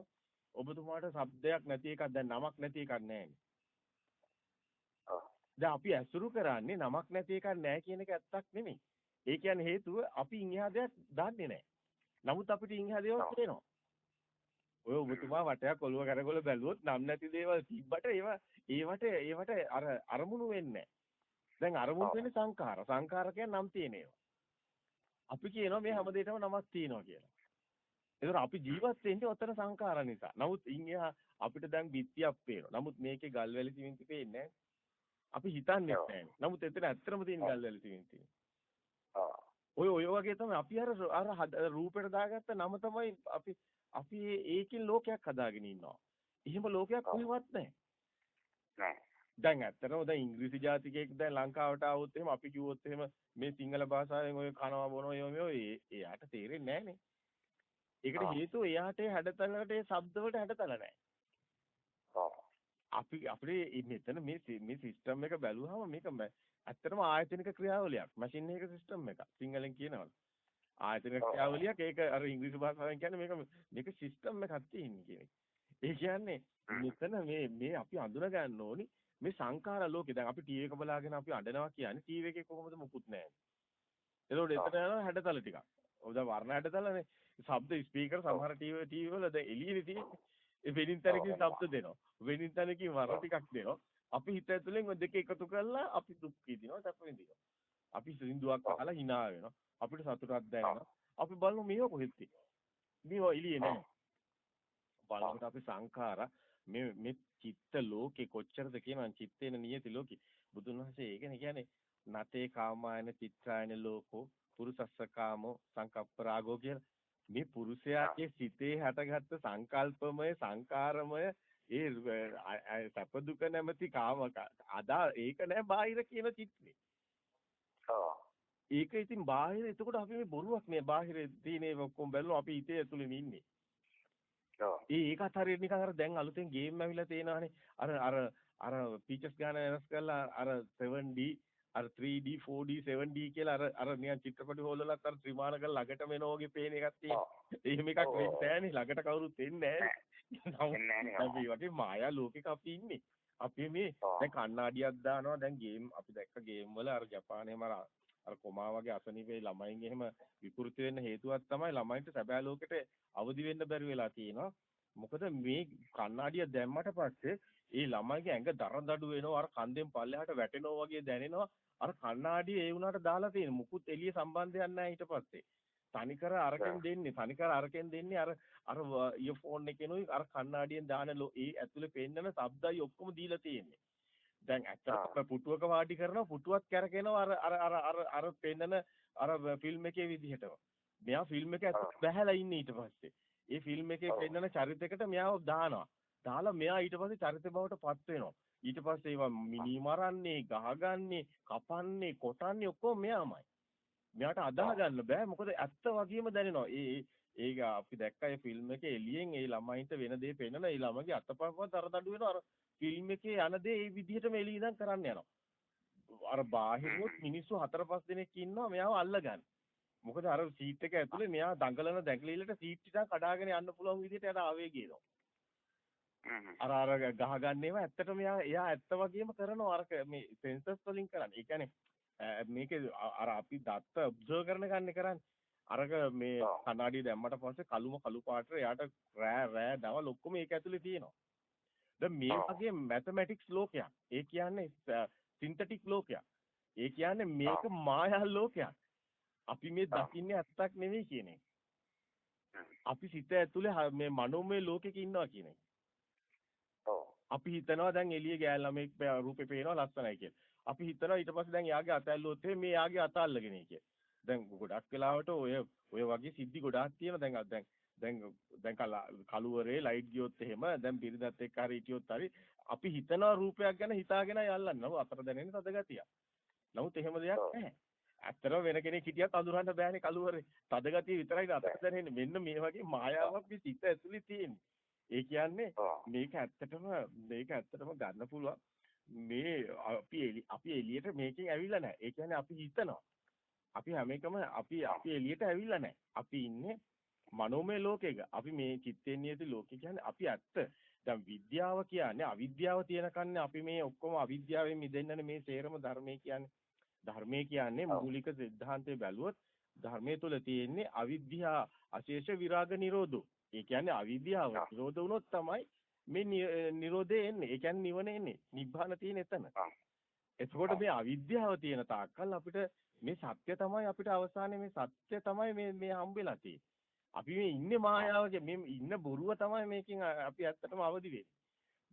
ඔබතුමාට શબ્දයක් නැති එකක් දැන් නමක් නැති එකක් නැහැ. දැන් අපි ඇසුරු කරන්නේ නමක් නැති එකක් නැහැ කියන එක ඇත්තක් නෙමෙයි. ඒ කියන්නේ හේතුව අපි ඉන්හා දෙයක් දන්නේ නැහැ. නමුත් අපිට ඉන්හා දේවල් තේරෙනවා. ඔය ඔබතුමා වටයක් ඔළුව කරගොල බැලුවොත් නම් නැති දේවල් තිබ්බට ඒවා ඒවට ඒවට අර අරමුණු වෙන්නේ දැන් අරමුණු වෙන්නේ සංඛාර. සංඛාර කියන්නේ නම් තියෙන ඒවා. අපි කියනවා මේ හැම දෙයකම නමක් තියෙනවා කියලා. ඒතර අපි ජීවත් වෙන්නේ ඔතන සංඛාර නිසා. නමුත් ඉන්හියා අපිට දැන් බිත්තියක් පේනවා. නමුත් මේකේ ගල්වැලි සිමෙන්ති පේන්නේ අපි හිතන්නේ නැහැ. නමුත් එතන ඇත්තම තියෙන ගල්වැලි සිමෙන්ති. ඔය ඔය වගේ තමයි අපි අර අර රූපෙට දාගත්ත නම තමයි අපි අපි ඒකෙන් ලෝකයක් හදාගෙන ඉන්නවා. එහෙම ලෝකයක් කොහෙවත් නැහැ. නැහැ. දැන් ඇත්තටම දැන් ඉංග්‍රීසි ජාතිකයෙක් දැන් ලංකාවට ආවොත් එහෙම අපි කිව්වොත් එහෙම මේ සිංහල භාෂාවෙන් ඔය කනවා බොනවා ඒව මේ එයාට තේරෙන්නේ නැහනේ. ඒකට හේතුව එයාට හැඩතලකට ඒ ශබ්ද වලට හැඩතල නැහැ. අපි අපිට මෙතන මේ මේ සිස්ටම් එක බැලුවම මේක ඇත්තටම ආයතනික ක්‍රියාවලියක්. මැෂින් එක සිස්ටම් එකක්. සිංහලෙන් කියනවා. ආයතනික ක්‍රියාවලියක් ඒක අර ඉංග්‍රීසි භාෂාවෙන් කියන්නේ මේක මේක සිස්ටම් එකක් තියෙන කියන ඒ කියන්නේ මෙතන මේ මේ අපි අඳුන ගන්න ඕනි මේ සංඛාර ලෝකේ දැන් අපි ටීවී එක බලාගෙන අපි අඬනවා කියන්නේ ටීවී එකේ කොහොමද මුකුත් නැහැ. එතකොට එතන යනවා හැඩතල ටිකක්. ඔය දැන් වර්ණ හැඩතලනේ. ශබ්ද ස්පීකර් සමහර ටීවී ටීවී වල දැන් එළියේ තියෙන්නේ. ඒ වෙනින් තැනකින් ශබ්ද දෙනවා. වෙනින් තැනකින් වර්ණ ටිකක් දෙනවා. අපි හිත ඇතුලෙන් ඔය දෙක එකතු කරලා අපි දුක් විඳිනවා, සැප විඳිනවා. අපි සින්දුවක් අහලා hina වෙනවා. අපිට සතුටක් දැනෙනවා. අපි බලමු මේව කොහෙද තියෙන්නේ. මේව එළියේ නැහැ. බලනකොට අපි සංඛාර මේ මේ චිත්ත ලෝකේ කොච්චරද කියනවා චිත්තේන නියති ලෝකේ. බුදුන් වහන්සේ ඒකනේ කියන්නේ නතේ කාමායන චිත්‍රායන ලෝකෝ පුරුසස්ස කාමෝ සංකප්ප රාගෝ කියලා. මේ පුරුෂයාගේ සිතේ හටගත්ත සංකල්පමය සංකාරමය ඒ සැප දුක නැමැති කාම අදා ඒක නෑ බාහිර කියන චිත්‍රේ. ඒක ඉතින් බාහිර එතකොට අපි මේ බොරුවක් නේ බාහිර තියෙන ඔක්කොම බැලුවා අපි හිතේ ඇතුලේ ඉන්නේ. ඒ ඒකත් හරියට නිකන් අර දැන් අලුතෙන් ගේම් ඇවිල්ලා තියෙනවානේ. අර අර අර ෆීචර්ස් ගන්න වෙනස් කරලා අර 7D අර 3D 4D 7D කියලා අර අර නිකන් චිත්‍රපටි හෝල් වලත් අර ත්‍රිමාණ කරලා ළඟට වෙන වගේ පේන එකක් තියෙනවා. එහෙම එකක් වෙන්නේ නැහැනේ ළඟට කවුරුත් එන්නේ නැහැ. අපි වගේ මායා ලෝකෙක අපි ඉන්නේ. අපි මේ දැන් කණ්ණාඩියක් දානවා දැන් ගේම් අපි දැක්ක ගේම් වල අර ජපානයේම අර අර කොමා වගේ අසනීපේ ළමයින් එහෙම විකෘති වෙන්න හේතුවක් තමයි ළමයින්ට සැබෑ ලෝකෙට අවදි වෙන්න බැරි වෙලා තියෙනවා. මොකද මේ කණ්ණාඩිය දැම්මට පස්සේ ඒ ළමයිගේ ඇඟ දරදඩු වෙනවා අර කන්දෙන් පල්ලෙහාට වැටෙනවා වගේ දැනෙනවා අර කණ්ණාඩිය ඒ වුණාට දාලා තියෙන මුකුත් එළිය සම්බන්ධයක් නැහැ ඊට පස්සේ. තනිකර අරකින් දෙන්නේ තනිකර අරකින් දෙන්නේ අර අර ඉයර්ෆෝන් එකේනොයි අර කණ්ණාඩියෙන් දාන ඒ ඇතුලේ පෙන්නන ශබ්දයි ඔක්කොම දීලා තියෙන්නේ. දැන් ඇත්තටම පුටුවක වාඩි කරනවා පුටුවක් කැරකෙනවා අර අර අර අර පෙන්නන අර ෆිල්ම් එකේ විදිහටම. මෙයා ෆිල්ම් එක ඇතුලේ බැහැලා ඉන්නේ ඊට පස්සේ. ඒ ෆිල්ම් එකේ පෙන්නන චරිතයකට මෙයාව දානවා. දාලා මෙයා ඊට පස්සේ චරිත බවට පත් වෙනවා. ඊට පස්සේ ඒවා මිනි මරන්නේ, ගහගන්නේ, කපන්නේ, කොටන්නේ ඔක්කොම මෙයාමයි. මෙයාට අදාහ ගන්න බෑ මොකද ඇත්ත වගේම දැනෙනවා. ඒ ඒක අපි දැක්කා ඒ ෆිල්ම් එකේ එළියෙන් ඒ ළමයින්ට වෙන දේ පෙන්නන ඒ ළමගේ අතපහුව තරදඬු වෙනවා අර ෆිල්ම් එකේ යන දේ ඒ විදිහටම එළිය ඉඳන් කරන්න යනවා. අර බාහිරුත් මිනිස්සු හතර පහ දෙනෙක් ඉන්නවා මෙයාව අල්ලගන්න. මොකද අර සීට් එක ඇතුලේ මෙයා දඟලන දැඟලිල්ලට සීට් ටික කඩාගෙන යන්න පුළුවන් විදිහට යට ආවේගය එනවා. අර අර ගහ ගන්න ඒවා ඇත්තටම එයා එයා ඇත්ත වගේම කරනවා අර මේ සෙන්සර්ස් වලින් කරන්නේ. ඒ කියන්නේ මේකේ අර අපි දත්ත ඔබ්සර්ව් කරන ගන්න කරන්නේ. අරක මේ කණ්ණාඩිය දැම්මට පස්සේ කළුම කළු පාට එයාට රෑ රෑ දවල් ඔක්කොම ඒක ඇතුලේ තියෙනවා. දැන් මේ වගේ මැතමැටික්ස් ලෝකයක්. ඒ කියන්නේ සින්තටික් ලෝකයක්. ඒ කියන්නේ මේක මායා ලෝකයක්. අපි මේ දකින්නේ ඇත්තක් නෙවෙයි කියන එක. අපි සිත ඇතුලේ මේ මනෝමය ලෝකෙක ඉන්නවා කියන එක. අපි හිතනවා දැන් එළිය ගෑල් ළමෙක් රූපේ පේනවා ලස්සනයි කියලා. අපි හිතනවා ඊට පස්සේ දැන් යාගේ අත ඇල්ලුවොත් මේ යාගේ අත අල්ලගෙන කියලා. දැන් ගොඩක් වෙලාවට ඔය ඔය වගේ සිද්ධි ගොඩාක් තියෙනවා දැන් දැන් දැන් දැන් කලුවරේ ලයිට් ගියොත් එහෙම දැන් බිරිඳත් එක්ක හරි හිටියොත් හරි අපි හිතනවා රූපයක් ගැන හිතාගෙනයි අල්ලන්නේ. අතර දැනෙන්නේ තද ගතිය. නමුත් එහෙම දෙයක් නැහැ. ඇත්තටම වෙන කෙනෙක් හිටියත් අඳුරන්න බෑනේ කලුවරේ. තද ගතිය විතරයි අතට දැනෙන්නේ. මෙන්න මේ වගේ මායාවක් මේ සිත ඇතුලේ තියෙන්නේ. ඒ කියන්නේ මේක ඇත්තටම මේක ඇත්තටම ගන්න පුළුවන්. මේ අපි අපි එළියට මේකෙන් ඇවිල්ලා නැහැ. ඒ කියන්නේ අපි හිතනවා. අපි හැම එකම අපි අපි එළියට ඇවිල්ලා නැහැ. අපි ඉන්නේ මනෝමය ලෝකයක. අපි මේ චිත්තෙන් නියති ලෝකේ කියන්නේ අපි ඇත්ත. දැන් විද්‍යාව කියන්නේ අවිද්‍යාව තියෙනකන්නේ අපි මේ ඔක්කොම අවිද්‍යාවෙන් මිදෙන්නනේ මේ සේරම ධර්මයේ කියන්නේ. ධර්මයේ කියන්නේ මූලික સિદ્ધාන්තය බැලුවොත් ධර්මයේ තුල තියෙන්නේ අවිද්‍යා අශේෂ විරාග නිරෝධෝ. ඒ කියන්නේ අවිද්‍යාව නිරෝධ වුණොත් තමයි මේ නිරෝධය එන්නේ. ඒ කියන්නේ නිවන එන්නේ. නිබ්බාන තියෙන එතන. එතකොට මේ අවිද්‍යාව තියෙන තාක්කල් අපිට මේ සත්‍ය තමයි අපිට අවසානයේ මේ සත්‍ය තමයි මේ මේ හම්බෙලා තියෙන්නේ. අපි මේ ඉන්නේ මායාවක මේ ඉන්න බොරුව තමයි මේකෙන් අපි ඇත්තටම අවදි වෙන්නේ.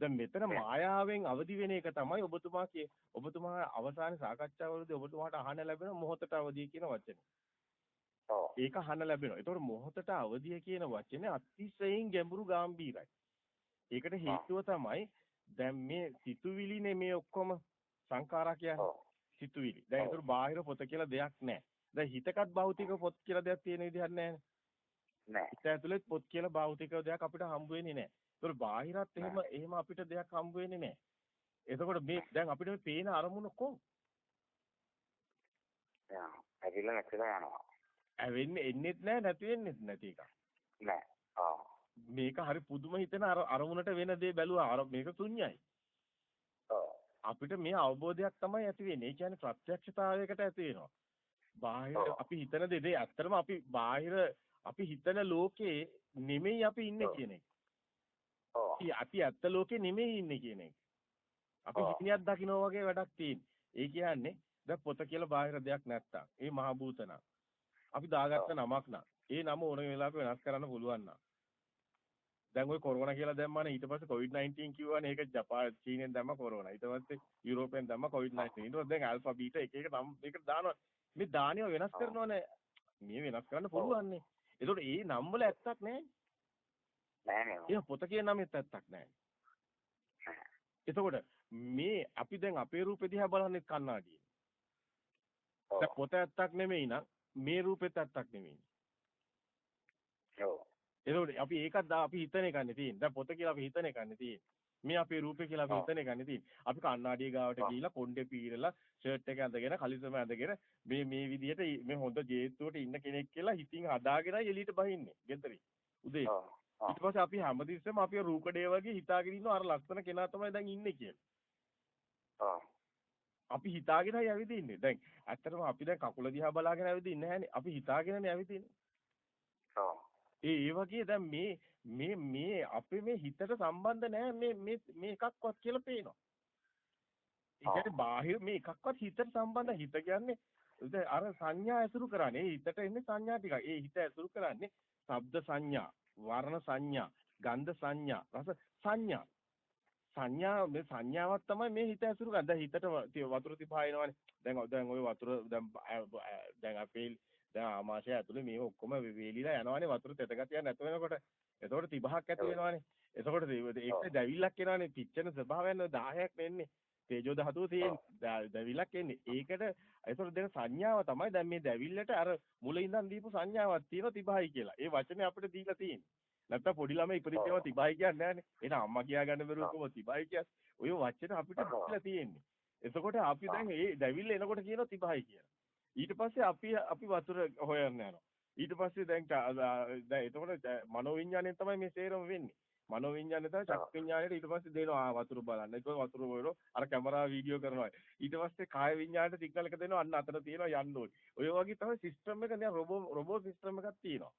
දැන් මෙතන මායාවෙන් අවදි වෙන එක තමයි ඔබතුමා කිය ඔබතුමා අවසාන සාකච්ඡාවලදී ඔබතුමාට අහන්න ලැබෙන මොහොතට අවදි කියන වචනේ. ඒක අහන්න ලැබෙනවා. ඒතකොට මොහොතට අවදිය කියන වචනේ අතිශයින් ගැඹුරු ගැඹීරයි. ඒකට හේතුව තමයි දැන් මේ සිතුවිලිනේ මේ ඔක්කොම සංඛාරා කියන්නේ. සිතුවිලි. දැන් ඒතර බාහිර පොත කියලා දෙයක් නැහැ. දැන් හිතකත් භෞතික පොත් කියලා දෙයක් තියෙන විදිහක් නැහැ. නෑ. හිත ඇතුලේ පොත් කියලා භෞතික දෙයක් අපිට හම්බ වෙන්නේ නැහැ. ඒතකොට බාහිරත් එහෙම එහෙම අපිට දෙයක් හම්බ වෙන්නේ නැහැ. එතකොට මේ දැන් අපිට මේ පේන අරමුණ කො? යා. ඇවිල්ලා නැතිලා යනවා. ඇවෙන්නේ එන්නෙත් නැහැ නැති වෙන්නෙත් නැති එක. නෑ. ආ. මේක හරි පුදුම හිතෙන අර අරමුණට වෙන දේ බැලුවා අර මේක ශුන්‍යයි. අපිට මේ අවබෝධයක් තමයි ඇති වෙන්නේ. ඒ කියන්නේ ප්‍රත්‍යක්ෂතාවයකට ඇති වෙනවා. බාහිර අපි හිතන දේ ඇත්තටම අපි බාහිර අපි හිතන ලෝකේ නෙමෙයි අපි ඉන්නේ කියන එක. අපි ඇත්ත ලෝකේ නෙමෙයි ඉන්නේ කියන එක. අපි හිතනියක් දකින්න වගේ වැඩක් තියෙන. ඒ කියන්නේ දැන් පොත කියලා බාහිර දෙයක් නැත්තම් ඒ මහ භූතන. අපි දාගත්ත නමක් නා. ඒ නම ඕන වෙලාවක වෙනස් කරන්න පුළුවන් නා. දැන් ওই කොරෝනා කියලා දැම්මනේ ඊට පස්සේ COVID-19 කිව්වනේ ඒක ජපාන චීනෙන් දැම්ම කොරෝනා. ඊට පස්සේ යුරෝපෙන් දැම්ම COVID-19. ඊට පස්සේ දැන් ඇල්ෆා බීටා එක එක නම් මේක දානවා. මේ දානිය වෙනස් කරනවනේ. මේ වෙනස් කරන්න පුළුවන් නේ. ඒතකොට ඒ නම් වල ඇත්තක් නැහැ. නෑ නේද? පොත කියන නමෙත් ඇත්තක් නැහැ. එතකොට මේ අපි දැන් අපේ රූපෙ දිහා බලන්නේ කණ්ණාඩියෙන්. දැන් පොත ඇත්තක් නෙමෙයි නම් මේ රූපෙත් ඇත්තක් නෙමෙයි. ඔව්. එතකොට අපි ඒකත් අපි හිතන එකන්නේ තියෙන්නේ. දැන් පොත කියලා අපි හිතන එකන්නේ තියෙන්නේ. මේ අපේ රූපේ කියලා අපි හිතන එකන්නේ තියෙන්නේ. අපි කණ්ණාඩිය ගාවට ගිහිලා කොණ්ඩේ පීරලා ෂර්ට් එක ඇඳගෙන කලිසම ඇඳගෙන මේ මේ විදිහට මේ හොඳ ජේතුවට ඉන්න කෙනෙක් කියලා හිතින් හදාගෙනයි එළියට බහින්නේ. ගෙදරින්. උදේ. ඊට පස්සේ අපි හැමතිස්සෙම අපි රූකඩේ වගේ හිතාගෙන ඉන්නවා අර ලස්සන කෙනා තමයි දැන් ඉන්නේ කියලා. අපි හිතාගෙනයි ඇවිදින්නේ. දැන් ඇත්තටම අපි දැන් කකුල දිහා බලාගෙන ඇවිදින්නේ නැහැනේ. අපි හිතාගෙනනේ ඇවිදින්නේ. ඒ ඒ වගේ දැන් මේ මේ මේ අපේ මේ හිතට සම්බන්ධ නැහැ මේ මේ මේ එකක්වත් කියලා පේනවා. ඒ කියන්නේ බාහිර මේ එකක්වත් හිතට සම්බන්ධ හිත කියන්නේ අර සංඥා ඇසුරු කරන්නේ හිතට එන්නේ සංඥා ටික. ඒ හිත ඇසුරු කරන්නේ ශබ්ද සංඥා, වර්ණ සංඥා, ගන්ධ සංඥා, රස සංඥා. සංඥා මේ සංඥාවක් තමයි මේ හිත ඇසුරු කරන්නේ. දැන් හිතට වතුර තිබහා එනවනේ. දැන් දැන් ওই වතුර දැන් දැන් අපේ දැන් ආමාශය ඇතුලේ මේ ඔක්කොම වේලිලා යනවානේ වතුර තෙත ගතියක් නැත වෙනකොට. එතකොට තිබහක් ඇති වෙනවානේ. එතකොට ඒක දැවිල්ලක් එනවානේ. පිච්චෙන ස්වභාවයන් 10ක් නෙන්නේ. තේජෝ ධාතුව තියෙන දැවිල්ලක් එන්නේ. ඒකට එතකොට දෙන සංඥාව තමයි දැන් මේ දැවිල්ලට අර මුල ඉඳන් දීපු සංඥාවක් තියෙනවා තිබහයි කියලා. ඒ වචනේ අපිට දීලා තියෙන්නේ. නැත්තම් පොඩි ළමයි ඉපදිච්චම තිබහයි කියන්නේ නැහනේ. එහෙනම් අම්මා කියා ගන්න බැරුව කොහොම තිබහයි කියන්නේ. ඔය වචන අපිට දීලා තියෙන්නේ. එතකොට අපි දැන් මේ දැවිල්ල එනකොට කියනවා තිබහයි කියලා. ඊට පස්සේ අපි අපි වතුර හොයන්න යනවා. ඊට පස්සේ දැන් දැන් එතකොට මනෝවිඤ්ඤාණයෙන් තමයි මේ සේරම වෙන්නේ. මනෝවිඤ්ඤාණය තමයි චක් විඤ්ඤාණයට ඊට පස්සේ දෙනවා ආ වතුර බලන්න. ඒක වතුර හොයනවා. අර කැමරා වීඩියෝ කරනවා. ඊට පස්සේ කාය විඤ්ඤාණයට සිග්නල් එක දෙනවා. අන්න අතන තියෙනවා යන්න ඕනේ. ඔය වගේ තමයි සිස්ටම් එක දැන් රොබෝ රොබෝ සිස්ටම් එකක් තියෙනවා.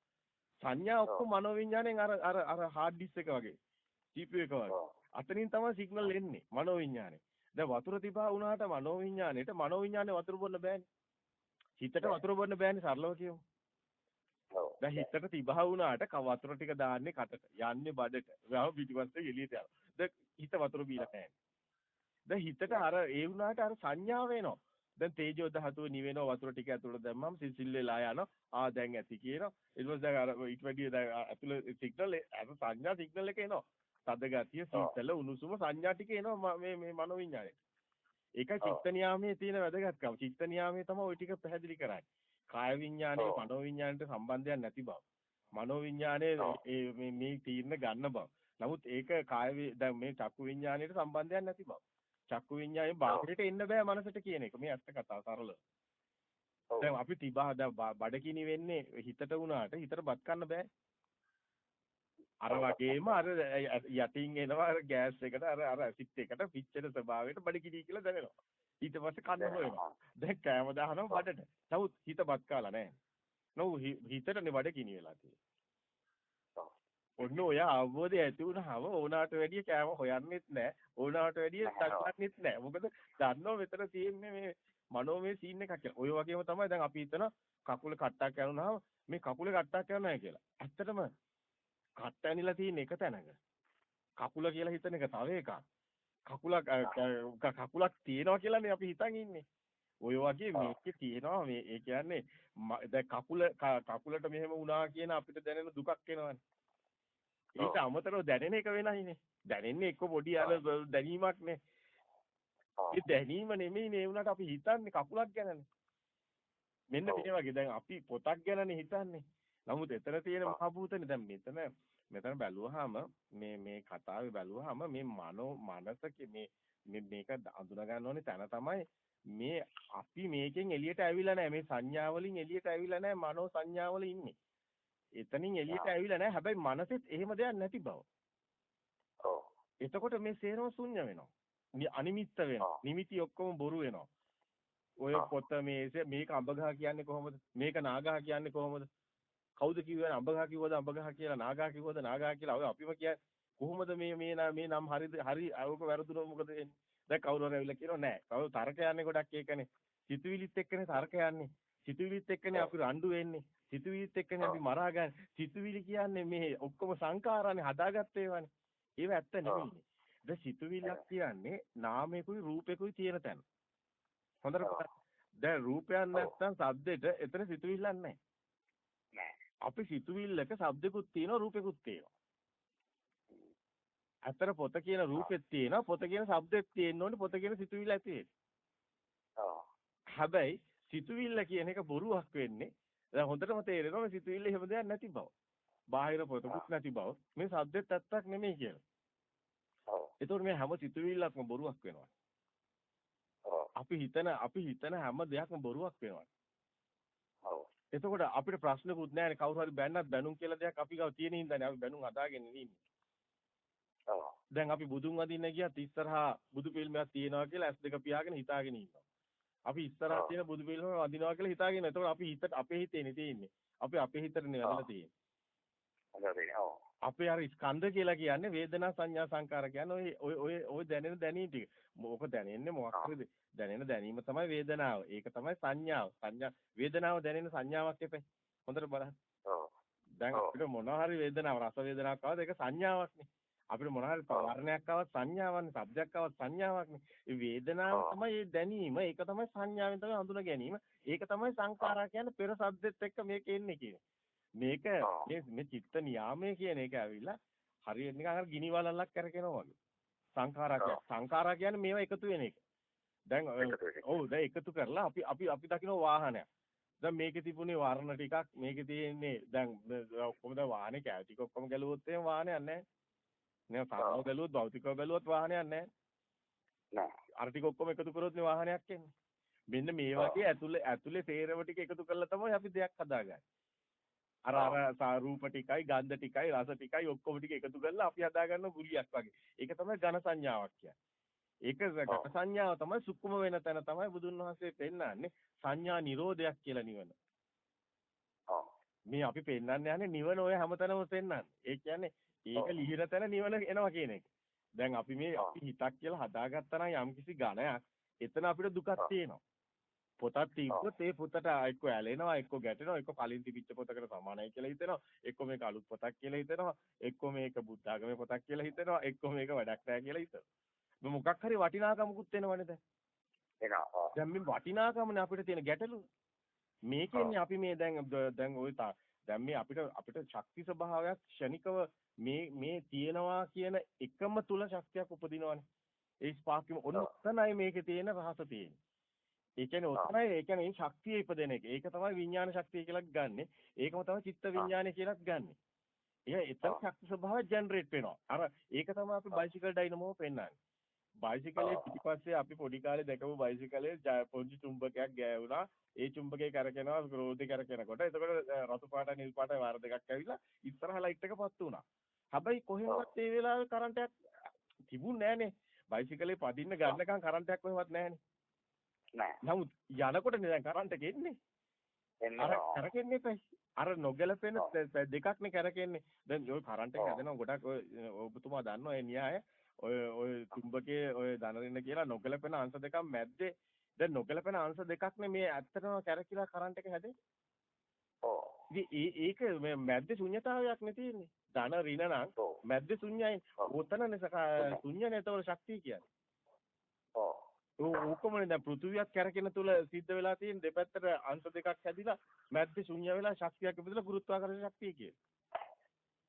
සංඥා ඔක්කොම මනෝවිඤ්ඤාණයෙන් අර අර අර හાર્ඩ් ඩිස්ක් එක වගේ. CPU එක වගේ. අතනින් තමයි සිග්නල් එන්නේ මනෝවිඤ්ඤාණය. දැන් වතුර තිබා වුණාට මනෝවිඤ්ඤාණයට මනෝවිඤ්ඤාණය වතුර බොන්න බෑනේ. හිතට වතුර බොන්න බෑනේ සරලව කියමු. දැන් හිතට තිබහ වුණාට වතුර ටික දාන්නේ කටට. යන්නේ බඩට. වහම පිටිපස්සේ එළියට යනවා. දැන් හිත වතුර බීලා නැහැ. දැන් හිතට අර ඒ වුණාට අර සංඥාව එනවා. දැන් තේජෝ ධාතුව නිවෙනවා වතුර ටික ඇතුළට දැම්මම සිසිල් වෙලා යනවා. ආ දැන් ඇති කියනවා. ඊට පස්සේ දැන් අර ඊට වැඩිය දැන් ඇතුළේ සිග්නල් අර සංඥා සිග්නල් එක එනවා. තද ගතිය, සීතල, උණුසුම සංඥා ටික එනවා මේ මේ මනෝවිඤ්ඤාණයට. ඒකයි චිත්ත නියාමයේ තියෙන වැදගත්කම. චිත්ත නියාමයේ තමයි ওই ටික පැහැදිලි කරන්නේ. කාය විඤ්ඤාණය මනෝ විඤ්ඤාණයට සම්බන්ධයක් නැති බව. මනෝ විඤ්ඤාණය මේ මේ තීරණ ගන්න බව. නමුත් ඒක කාය දැන් මේ චක්කු විඤ්ඤාණයට සම්බන්ධයක් නැති බව. චක්කු විඤ්ඤාණයෙන් බාහිරට එන්න බෑ මනසට කියන එක. මේ ඇත්ත කතාව සරල. දැන් අපි තිබා දැන් බඩගිනි වෙන්නේ හිතට වුණාට හිතට බත් කන්න බෑ. අර වගේම අර යටින් එනවා අර ගෑස් එකට අර අර ඇසිඩ් එකට පිච්චෙන ස්වභාවයට බඩගිනි කියලා දැනෙනවා. ඊට පස්සේ කන්න හොයනවා. දැන් කෑම දානවා බඩට. නමුත් හිතපත් කාලා නැහැ. නෝ හිතටනේ බඩගිනි වෙලා තියෙන්නේ. ඔන්න ඔය අවබෝධය ඇති වුණාම ඕනාට වැඩිය කෑම හොයන්නෙත් නැහැ. ඕනාට වැඩිය දක්වන්නෙත් නැහැ. මොකද දන්නව මෙතන තියෙන්නේ මේ මනෝමය සීන් එකක් කියලා. ඔය වගේම තමයි දැන් අපි හිතන කකුල කට්ටක් කරනවාම මේ කකුලේ කට්ටක් කරනවා කියලා. ඇත්තටම කට්ට ඇනිලා තියෙන එක තැනක. කකුල කියලා හිතන එක තව එකක්. කකුලක් කකුලක් තියෙනවා කියලානේ අපි හිතන් ඉන්නේ. ඔය වගේ මේකේ තියෙනවා මේ ඒ කියන්නේ දැන් කකුල කකුලට මෙහෙම වුණා කියන අපිට දැනෙන දුකක් එනවනේ. ඊට අමතරව දැනෙන එක වෙනයිනේ. දැනෙන්නේ එක්ක පොඩි අර දැනීමක්නේ. ඒ දැනීම නෙමෙයිනේ උනට අපි හිතන්නේ කකුලක් ගැනනේ. මෙන්න මේ වගේ දැන් අපි පොතක් ගැනනේ හිතන්නේ. නමුත් එතන තියෙන මහ භූතනේ දැන් මෙතන මෙතන බැලුවාම මේ මේ කතාවේ බැලුවාම මේ මනෝ මනසක මේ මේක අඳුන ගන්න ඕනේ තැන තමයි මේ අපි මේකෙන් එළියට ඇවිල්ලා නැහැ මේ සංඥා වලින් එළියට ඇවිල්ලා නැහැ මනෝ සංඥා වල ඉන්නේ. එතනින් එළියට ඇවිල්ලා නැහැ හැබැයි මනසෙත් එහෙම දෙයක් නැති බව. ඔව්. එතකොට මේ සේරම ශුන්‍ය වෙනවා. අනිමිත්ත වෙනවා. නිමිති ඔක්කොම බොරු වෙනවා. ඔය පොත මේ මේක අඹගහ කියන්නේ කොහොමද? මේක නාගහ කියන්නේ කොහොමද? කවුද කිව්වද අඹගහ කිව්වද අඹගහ කියලා නාගහ කිව්වද නාගහ කියලා ඔය අපිම කියන්නේ කොහොමද මේ මේ මේ නම් හරිද හරි අවක වැරදුනොත් මොකද වෙන්නේ? දැන් කවුරු හරි ඇවිල්ලා කියනවා නෑ. කවුරු තර්ක යන්නේ ගොඩක් ඒකනේ. සිතුවිලිත් එක්කනේ තර්ක යන්නේ. සිතුවිලිත් එක්කනේ අපි රණ්ඩු වෙන්නේ. සිතුවිලිත් එක්කනේ අපි මරා ගන්න. සිතුවිලි කියන්නේ මේ ඔක්කොම සංකාරානේ හදාගත්ත ඒවානේ. ඒව ඇත්ත නෙමෙයි. ද සිතුවිල්ලක් කියන්නේ නාමයකුයි රූපයකුයි තියෙන තැන. හොඳට දැන් රූපයක් නැත්නම් සද්දෙට එතන සිතුවිල්ලක් නැහැ. නෑ. අපි සිතුවිල්ලක සද්දෙකුත් තියෙනවා රූපෙකුත් තියෙනවා. අතර පොත කියන රූපෙත් තියෙනවා පොත කියන શબ્දෙත් තියෙන්න ඕනේ පොත කියන සිතුවිල්ල ඇති හැබැයි සිතුවිල්ල කියන එක බොරුවක් වෙන්නේ දැන් හොඳටම තේරෙනවා මේ සිතුවිල්ල එහෙම දෙයක් නැති බව. බාහිර පොතකුත් නැති බව. මේ શબ્දෙත් ඇත්තක් නෙමෙයි කියලා. ඔව්. ඒතකොට මේ හැම සිතුවිල්ලක්ම බොරුවක් වෙනවා. අපි හිතන අපි හිතන හැම දෙයක්ම බොරුවක් වෙනවා. ඔව්. එතකොට අපිට ප්‍රශ්නකුත් නැහැ කවුරු හරි බැන්නත් බැනුම් කියලා දෙයක් අපි ගාව තියෙන හින්දානේ අපි බැනුම් හදාගෙන ඉන්නේ. දැන් අපි බුදුන් වදින්න ගියත් ඉස්සරහා බුදු පිළිමයක් තියෙනවා කියලා ඇස් දෙක පියාගෙන හිතාගෙන ඉන්නවා. අපි ඉස්සරහා තියෙන බුදු පිළිම වදිනවා කියලා හිතාගෙන. එතකොට අපි හිතට අපේ හිතේනේ තියෙන්නේ. අපි අපේ හිතටනේ වැදලා තියෙන්නේ. අපේ අර ස්කන්ධ කියලා කියන්නේ වේදනා සංඥා සංකාර කියන්නේ ඔය ඔය ඔය දැනෙන දැනීම් ටික. මොක දැනෙන්නේ මොකක් හරිද? දැනෙන දැනීම තමයි වේදනාව. ඒක තමයි සංඥාව. සංඥා වේදනාව දැනෙන සංඥාවක් එපේ. හොඳට බලන්න. දැන් අපිට මොනවා හරි වේදනාවක් රස වේදනාවක් ආවද ඒක සංඥාවක්නේ. අපිට මොනවා හරි වර්ණයක් ආවත් සංඥාවක්නේ, શબ્දයක් ආවත් සංඥාවක්නේ. ඒ වේදනාව තමයි දැනීම, ඒක තමයි සංඥාවෙන් තමයි හඳුන ගැනීම. ඒක තමයි සංඛාරා කියන්නේ පෙර සද්දෙත් එක්ක මේක එන්නේ කියන්නේ. මේක මේ චිත්ත නියාමයේ කියන එක ඇවිල්ලා හරියට නිකන් අර ගිනි වලල්ලක් කරකිනවා වගේ. සංඛාරා කියන්නේ සංඛාරා කියන්නේ මේවා එකතු වෙන එක. දැන් ඔව් දැන් එකතු කරලා අපි අපි අපි දකින්න වාහනයක්. දැන් මේකේ තිබුණේ වර්ණ ටිකක් මේකේ තියෙන්නේ දැන් ඔක්කොම දැන් වාහනේ කැව ටික ඔක්කොම ගැලුවොත් එහෙම වාහනයක් නැහැ. නේ සාරව බැලුවොත් භෞතිකව බැලුවොත් වාහනයක් නැහැ. නෑ. අර ටික ඔක්කොම එකතු කරොත් නේ වාහනයක් එන්නේ. මෙන්න මේ වගේ ඇතුලේ ඇතුලේ තේරම ටික එකතු කරලා තමයි අපි දෙයක් හදාගන්නේ. අර අර රූප ටිකයි ගන්ධ ටිකයි රස ටිකයි ඔක්කොම ටික එකතු කරලා අපි හදාගන්න ගුලියක් වගේ. ඒක තමයි ඝන සංඥාවක් කියන්නේ. ඒක ඝන සංඥාව තමයි සුක්කුම වෙන තැන තමයි බුදුන් වහන්සේ පෙන්නන්නේ සංඥා නිරෝධයක් කියලා නිවන. මේ අපි පෙන්වන්න යන්නේ නිවන ඔය හැමතැනම පෙන්වන්නේ. ඒ කියන්නේ ඒක ලිහිර තැන නිවන එනවා කියන එක. දැන් අපි මේ අපි හිතක් කියලා හදාගත්තා නම් යම්කිසි ඝණයක් එතන අපිට දුකක් තියෙනවා. පොතක් තිබ්බොත් ඒ පොතට එක්ක ඇලෙනවා එක්ක ගැටෙනවා එක්ක කලින් තිබිච්ච පොතකට සමානයි කියලා හිතෙනවා එක්ක මේක අලුත් පොතක් කියලා හිතෙනවා එක්ක මේක බුද්ධ ආගමේ පොතක් කියලා හිතෙනවා එක්ක මේක වැඩක් නැහැ කියලා හිතෙනවා. මොකක් හරි වටිනාකමකුත් එනවනේ දැන් එනවා දැන් මේ වටිනාකමනේ අපිට තියෙන ගැටලුව මේකෙන්නේ අපි මේ දැන් දැන් ওই දැන් මේ අපිට අපිට ශක්ති ස්වභාවයක් ක්ෂණිකව මේ මේ තියෙනවා කියන එකම තුල ශක්තියක් උපදිනවනේ. ඒ ස්පාර්ක්ෙම ඔන්න ඔතනයි මේකේ තියෙන රහස තියෙන්නේ. ඒ කියන්නේ ඔතනයි ඒ කියන්නේ මේ ශක්තිය ඉපදෙන එක. ඒක තමයි විඥාන ශක්තිය කියලා ගන්නෙ. ඒකම තමයි චිත්ත විඥානය කියලාත් ගන්නෙ. එයා එතන ශක්ති ස්වභාවය ජෙනරේට් වෙනවා. අර ඒක තමයි අපි බයිසිකල් ඩයිනමෝ පෙන්වන්නේ. බයිසිකලේ පිටිපස්සේ අපි පොඩි කාලේ දැකපු බයිසිකලේ පොඩි චුම්බකයක් ගෑවුනා. ඒ චුම්බකේ කරකිනවා රෝදේ කරකිනකොට එතකොට රතු පාට නිල් පාට වාර දෙකක් ඇවිල්ලා ඉස්සරහ ලයිට් එක පත්තු වුණා. හැබැයි කොහෙවත් ඒ වෙලාවේ කරන්ට් එකක් තිබුණේ නැහනේ. බයිසිකලේ පදින්න ගන්නකම් කරන්ට් එකක් කොහෙවත් නැහනේ. නෑ. නමුත් යනකොට නේ දැන් කරන්ට් එක එන්නේ. අර කරකෙන්නේ එපයි. අර නොගැලපෙන දෙකක්නේ කරකෙන්නේ. දැන් ওই කරන්ට් එක හැදෙනවා ගොඩක් ඔය ඔබතුමා දන්නවා ඒ න්‍යාය. ඔය ඔය චුම්බකයේ ඔය දනරින්න කියලා නොගැලපෙන අංශ දෙකක් මැද්දේ දැන් නොගැලපෙන අංශ දෙකක්නේ මේ ඇත්තටම කැරකිලා කරන්ට් එක හැදෙන්නේ. ඔව්. ඉතින් ඒක මේ මැද්දේ ශුන්‍යතාවයක් නේ තියෙන්නේ. ධන ඍණ නම් මැද්දේ ශුන්‍යයි. උතනනේ ශුන්‍යනේ ඒතකොට ශක්තිය කියන්නේ. ඔව්. ඕකමනේ දැන් පෘථුවියක් කැරකෙන තුල සිද්ධ වෙලා තියෙන දෙපැත්තට අංශ දෙකක් හැදිලා මැද්දේ ශුන්‍ය වෙලා ශක්තියක් ඉපදලා ගුරුත්වාකර්ෂණ ශක්තිය කියන්නේ.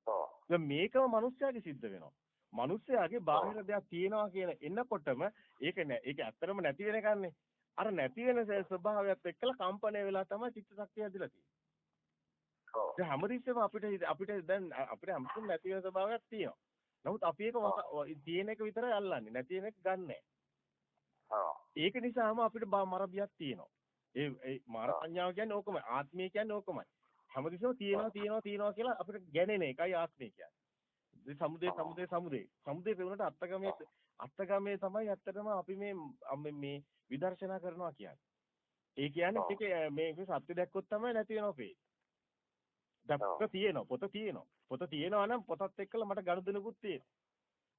ඔව්. මේකම මිනිස්යාගේ සිද්ධ වෙනවා. මිනිස්යාගේ බාහිර දෙයක් තියෙනවා කියන එන්නකොටම ඒක නෑ. ඒක ඇත්තටම නැති වෙන එකන්නේ. අර නැති වෙන ස්වභාවයත් එක්කලා කම්පණය වෙලා තමයි චිත්ත ශක්තිය ඇදලා තියෙන්නේ. දැන් හැමතිස්සෙම අපිට අපිට දැන් අපිට හැමතිස්සෙම නැති වෙන ස්වභාවයක් තියෙනවා. නමුත් අපි ඒක තියෙන එක විතරයි අල්ලන්නේ. නැති වෙන එක ගන්නෑ. ඒක නිසාම අපිට මරබියක් තියෙනවා. ඒ ඒ මාර සංඥාව කියන්නේ ඕකමයි. ආත්මය කියන්නේ ඕකමයි. හැමතිස්සෙම තියෙනවා තියෙනවා තියෙනවා කියලා අපිට ගැනෙන එකයි ආත්මය කියන්නේ. මේ සමුදේ සමුදේ සමුදේ. සමුදේ පෙවුනට අත්තගමේ අත්තගමේ තමයි ඇත්තටම අපි මේ මේ විදර්ශනා කරනවා කියන්නේ. ඒ කියන්නේ මේක මේක සත්‍ය දැක්කොත් තමයි නැති වෙනව පේ. දැක්ක තියෙනවා පොත තියෙනවා. පොත තියෙනවා නම් පොතත් එක්කලා මට ගනුදෙනුකුත් තියෙනවා.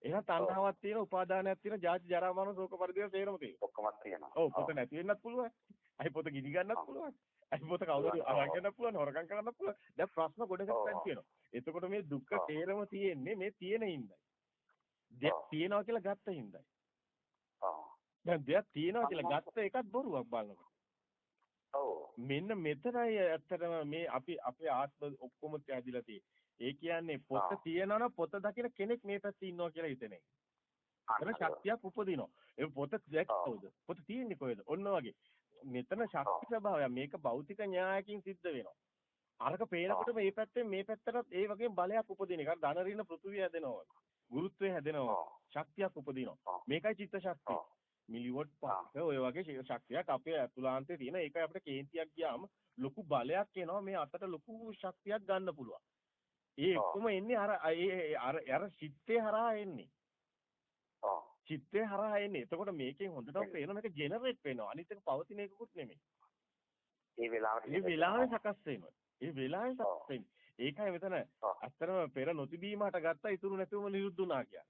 එහෙනම් තණ්හාවක් තියෙනවා, උපාදානයක් තියෙනවා, ජාති ජරා මරණ ශෝක පරිදේව තේරම තියෙනවා. ඔක්කොම තියෙනවා. ඔව් පොත නැති වෙන්නත් පුළුවන්. අයි පොත ගිනි ගන්නත් පුළුවන්. අයි පොත කවුරු අරන් ගන්නත් පුළුවන්, හොරකම් කරන්නත් පුළුවන්. දැන් ප්‍රශ්න ගොඩකට දැන් තියෙනවා. එතකොට මේ දුක්ඛ තේරම තියෙන්නේ මේ තියෙන හිඳයි. දෙයක් තියනවා කියලා ගත්ත හිඳයි. දැන් දෙයක් තියනවා කියලා ගත්ත එකත් බොරුවක් බලනකොට. මෙන්න මෙතනයි ඇත්තටම මේ අපි අපේ ආත්ම ඔක්කොම ඇදිලා තියෙන්නේ. ඒ කියන්නේ පොත තියනවනම් පොත දකින කෙනෙක් මේ පැත්තේ ඉන්නවා කියලා හිතන එක. අර ශක්තියක් උපදිනවා. ඒ පොත දැක්කෝද? පොත තියෙන්නේ කොහෙද? ඔන්න වගේ. මෙතන ශක්ති ස්වභාවය මේක භෞතික න්‍යායකින් සිද්ධ වෙනවා. අරක පේනකොට මේ පැත්තෙන් මේ පැත්තට ඒ වගේ බලයක් උපදින එක. ධන රින පෘථුවිය හැදෙනවා. ගුරුත්වය හැදෙනවා. ශක්තියක් උපදිනවා. මේකයි චිත්ත ශක්තිය. මිලිවොට් පාක ඔය වගේ ශක්තියක් අපේ අතුලාන්තේ තියෙන ඒක අපිට කේන්තියක් ගියාම ලොකු බලයක් එනවා මේ අතට ලොකු ශක්තියක් ගන්න පුළුවන්. ඒ ඔක්කොම එන්නේ අර අර අර චිත්තේ හරහා එන්නේ. චිත්තේ හරහා එන්නේ. එතකොට මේකෙන් හොඳටම පේනවා මේක ජෙනරේට් වෙනවා. අනිත් එක පවතින එකකුත් නෙමෙයි. ඒ වෙලාවට ඒ වෙලාවේ සකස් වෙනවා. ඒ වෙලාවේ සකස් වෙන්නේ. ඒකයි මෙතන අත්‍තරම පෙර නොතිබීම හටගත්තා ඉතුරු නැතුවම නිරුද්ධ වුණා කියන්නේ.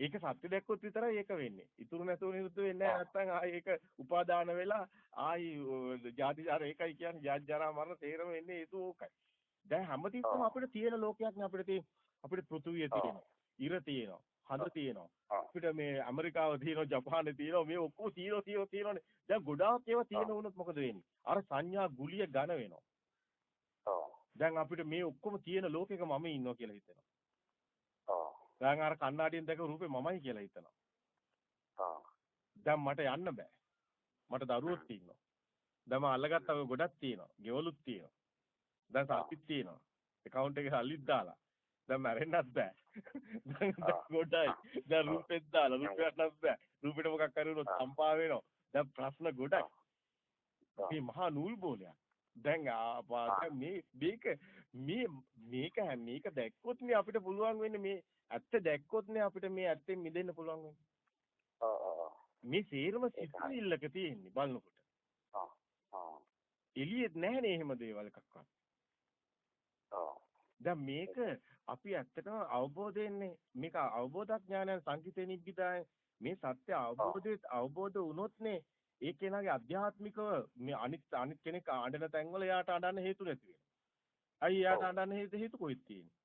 ඒක සත්‍ය දැක්කොත් විතරයි ඒක වෙන්නේ. ඉතුරු නැතුව නිරුද්ධ වෙන්නේ නැත්නම් ආයි ඒක උපාදාන වෙලා ආයි ජාති ජාර ඒකයි කියන්නේ ජාති ජරා මරණ තේරම වෙන්නේ ඒක ඕකයි. දැන් හැමතිස්සම අපිට තියෙන ලෝකයක් නේ අපිට තියෙන අපිට පෘථුවිය තියෙනවා. ඉර තියෙනවා. හඳ තියෙනවා. අපිට මේ ඇමරිකාව තියෙනවා, ජපානය තියෙනවා, මේ ඔක්කොම තියෙනවා තියෙනවා තියෙනවානේ. දැන් ගොඩාක් ඒවා තියෙන වුණොත් මොකද වෙන්නේ? අර සංඥා ගුලිය ඝන වෙනවා. දැන් අපිට මේ ඔක්කොම තියෙන ලෝකෙක මම ඉන්නවා කියලා හිතෙනවා. දැන් අර කණ්ණාඩියෙන් දැක රූපේ මමයි කියලා හිතනවා. දැන් මට යන්න බෑ. මට දරුවොත් ඉන්නවා. දැන් මම අල්ලගත්ත ගොඩක් තියෙනවා. ගෙවලුත් තියෙනවා. දැන් සල්ලිත් තියෙනවා. account එකේ සල්ලිත් දාලා. දැන් මැරෙන්නත් බෑ. [LAUGHS] දැන් ගොඩයි. දැන් රූපෙත් දාලා රූපයක් නැත් බෑ. රූපෙට මොකක් කර වුණොත් සම්පා වෙනවා. දැන් ප්‍රශ්න ගොඩයි. මේ මහා නූල් බෝලයක්. දැන් ආපා මේ මේක මේ මේක මේක දැක්කොත් නේ අපිට පුළුවන් වෙන්නේ මේ ඇත්ත දැක්කොත් නේ අපිට මේ ඇත්තෙන් මිදෙන්න පුළුවන් වෙන්නේ. මේ සේරම සිතිවිල්ලක තියෙන්නේ බලනකොට. එළියෙත් නැහැනේ එහෙම දේවල් එකක්වත්. දැන් මේක අපි ඇත්තටම අවබෝධයෙන්නේ මේක අවබෝධඥානයන් සංකිතේ නිබ්බිදාය මේ සත්‍ය අවබෝධයේ අවබෝධ වුණොත්නේ ඒ කෙනාගේ අධ්‍යාත්මිකව මේ අනිත් අනිත් කෙනෙක් අඬන තැන්වල යාට අඬන්න හේතු නැති වෙනවා. අයි යාට අඬන්න හේතු හේතු කොහෙද තියෙන්නේ?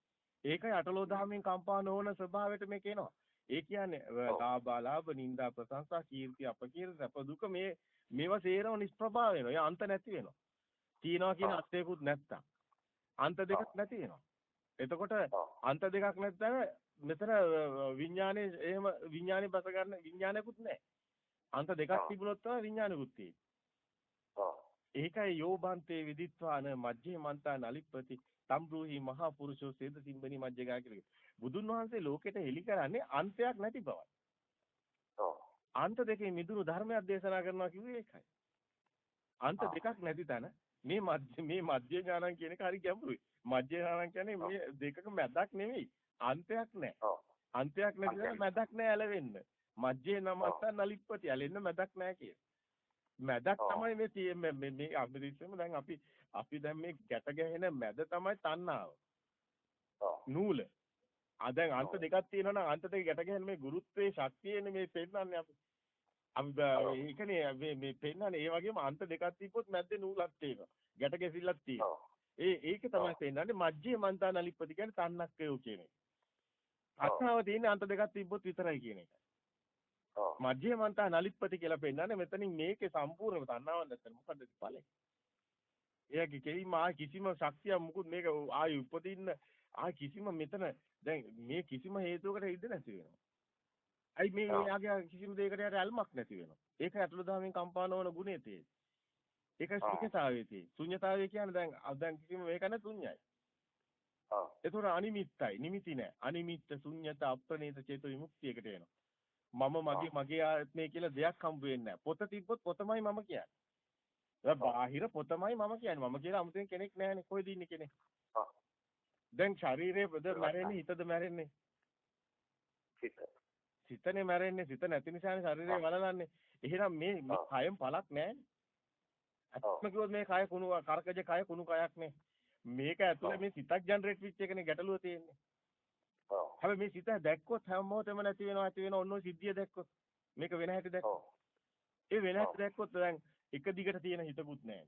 ඒකයි අටලෝ දහමෙන් කම්පා නොවන ස්වභාවයට මේක එනවා. ඒ කියන්නේ ලාභාලාභ නිന്ദා ප්‍රශංසා කීර්ති අපකීර්ති සැප දුක මේ මේවා සේරම නිෂ්ප්‍රභා වෙනවා. ඒ අන්ත නැති වෙනවා. තියනවා කියන අත්‍යකුත් නැත්තම්. අන්ත දෙකක් නැති වෙනවා. එතකොට අන්ත දෙකක් නැත්නම් මෙතන විඥානේ එහෙම විඥානේ බස ගන්න විඥානයකුත් නැහැ. අන්ත දෙකක් තිබුණොත් තමයි විඥානකුත් තියෙන්නේ. ඒකයි යෝබන්තේ විදිත්වාන මජ්ජේ මන්තා නලිප්පති තම්බ්‍රූහි මහා පුරුෂෝ සේද සිම්බනි මජ්ජගා කියලා. බුදුන් වහන්සේ ලෝකෙට හෙළි කරන්නේ අන්තයක් නැති බවයි. අන්ත දෙකේ මිදුණු ධර්මයක් දේශනා කරනවා කිව්වේ ඒකයි. අන්ත දෙකක් නැති තැන මේ මධ්‍ය මේ මධ්‍ය ඥානං කියන එක හරි ගැඹුරුයි. මධ්‍ය ඥානං කියන්නේ මේ දෙකක මැදක් නෙවෙයි. අන්තයක් නැහැ. අන්තයක් නැතිනම් මැදක් නැහැ ඇලවෙන්න. මධ්‍යේ නමස්ස නලිප්පති ඇලෙන්න මැදක් නැහැ කිය. මැදක් තමයි මේ මේ මේ අභිදිස්සෙම දැන් අපි අපි දැන් මේ ගැට ගැහෙන මැද තමයි තණ්හාව. නූල. ආ දැන් අන්ත දෙකක් තියෙනවා නම් අන්ත දෙක ගැට ගැහෙන මේ ගුරුත්වයේ ශක්තියනේ මේ පෙන්නන්නේ අපි. අපි ඒකනේ මේ මේ පෙන්නන්නේ ඒ වගේම අන්ත දෙකක් තිබ්බොත් මැද්දේ නූලක් තියෙනවා. ගැට ගැසිල්ලක් තියෙනවා. ඒ ඒක තමයි පෙන්නන්නේ මජ්ජේ මන්තා නලිප්පති කියන්නේ තන්නක්කයෝ කියන එක. අත්තාව තියෙන්නේ අන්ත දෙකක් තිබ්බොත් විතරයි කියන එක. මජ්ජේ මන්තා නලිප්පති කියලා පෙන්නන්නේ මෙතනින් මේකේ සම්පූර්ණම තණ්හාවක් නැත්නම් මොකද්ද ඵලෙ? එයාගේ කෙලිම ආ කිසිම ශක්තියක් මුකුත් මේක ආයි උපදින්න ආ කිසිම මෙතන දැන් මේ කිසිම හේතුවකට ඉඳ නැති වෙනවා. අයි මේ එයාගේ කිසිම දෙයකට යට ඇල්මක් නැති වෙනවා. ඒක ඇතුළත දහමින් කම්පා නොවන ගුණය තියෙන්නේ. ඒක ශුන්‍යතාවයේ තියෙන. ශුන්‍යතාවය කියන්නේ දැන් දැන් කිසිම මේක නැ ශුන්‍යයි. ඔව්. ඒතකොට අනිමිත්තයි. නිමිති නැහැ. අනිමිත්ත ශුන්‍යත අප්‍රණීත චේතෝ විමුක්තියකට එනවා. මම මගේ මගේ ආත්මය කියලා දෙයක් හම්බ වෙන්නේ නැහැ. පොත තිබ්බොත් පොතමයි මම කියන්නේ. ඒ බාහිර පොතමයි මම කියන්නේ. මම කියලා 아무තෙන් කෙනෙක් නැහැනේ. කොහෙද ඉන්නේ කෙනෙක්? දැන් ශරීරයේ බද මැරෙන්නේ හිතද මැරෙන්නේ? සිත. සිතනේ මැරෙන්නේ. සිත නැති නිසානේ ශරීරය වලලන්නේ. එහෙනම් මේ කයම් පළක් නැහැ. අත්ම කිව්වොත් මේ කය කුණු කරකජ කය කුණු කයක් නේ. මේක ඇතුලේ මේ සිතක් ජනරේට් වෙච්ච එකනේ ගැටලුව තියෙන්නේ. ඔව්. හැබැයි මේ සිත දැක්කොත් හැම මොහොතෙම නැති වෙනවා ඇති වෙනවා ඔන්න ඔය සිද්ධිය දැක්කොත් මේක වෙන හැටි දැක්කොත්. ඒ වෙන හැටි දැක්කොත් දැන් එක දිගට තියෙන හිතකුත් නැහැ.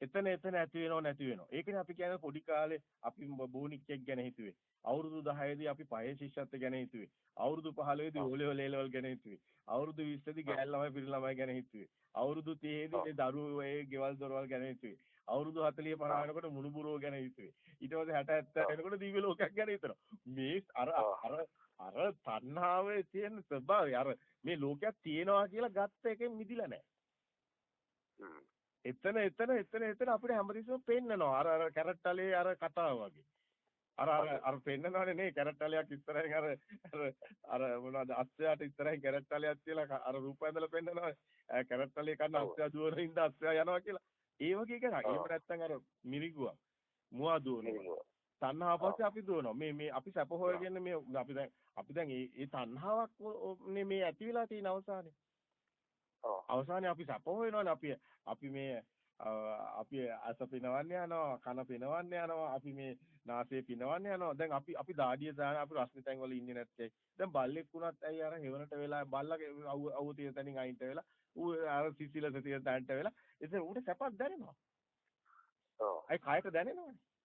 එතන එතන ඇති වෙනව නැති වෙනව. ඒකනේ අපි කියන්නේ පොඩි කාලේ අපි බෝනික්ෙක් ගැන හිතුවේ. අවුරුදු 10 දී අපි පහේ ශිෂ්‍යත්ව ගැන හිතුවේ. අවුරුදු 15 දී ඕලේ ඕලේ ලෙවල් ගැන හිතුවේ. අවුරුදු 20 දී ගෑල් ළමයි පිරි ළමයි ගැන හිතුවේ. අවුරුදු 30 දී දරුවෝ ඒ ගෙවල් දොරවල් ගැන හිතුවේ. අවුරුදු 40 50 වෙනකොට මුණුබුරෝ ගැන හිතුවේ. ඊට පස්සේ 60 70 වෙනකොට දිව්‍ය ලෝකයක් ගැන හිතනවා. මේ අර අර අර තණ්හාවේ තියෙන ස්වභාවය අර මේ ලෝකයක් තියෙනවා කියලා ගත්ත එකෙන් මිදිලා නැහැ. එතන එතන එතන එතන අපිට හැමතිස්සෙම පෙන්නනවා. අර අර කැරට්ටලේ අර කතාව වගේ. අර අර අර පෙන්නනවනේ නේ කැරට්ටලයක් ඉස්සරහින් අර අර අර මොනවද අස්සයාට ඉස්සරහින් කැරට්ටලයක් තියලා අර රූපයන්දල පෙන්නනවා. කැරට්ටලේ කන්න අස්සයා දුවන හින්දා අස්සයා යනවා කියලා. ඒ වගේ එකක්. එහෙම නැත්නම් අර මිරිගුවා. මුවා දුවනවා. තණ්හාව පස්සේ අපි දුවනවා. මේ මේ අපි සැප හොයගෙන මේ අපි දැන් අපි දැන් මේ මේ තණ්හාවක් මේ ඇති වෙලා තියෙන අවසානේ. අවසානයේ අපි සැප හොයනවානේ. අපි අපි මේ අපි අස පිනවන්න යනවා කන පිනවන්න යනවා අපි මේ නාසය පිනවන්න යනවා. දැන් අපි අපි දාඩිය දාන අපි රස්නේ තැන් වල ඉන්නේ නැත්තේ. දැන් බල්ලෙක් වුණත් ඇයි අර හෙවණට වෙලා බල්ලගේ අවු අවු තියෙන තැනින් අයින්ට වෙලා ඌ අර සිසිලස තියෙන තැනට වෙලා ඉතින් ඌට සැපක් දැනෙනවා. ඔව්. අයි කයට දැනෙනවනේ. දැන්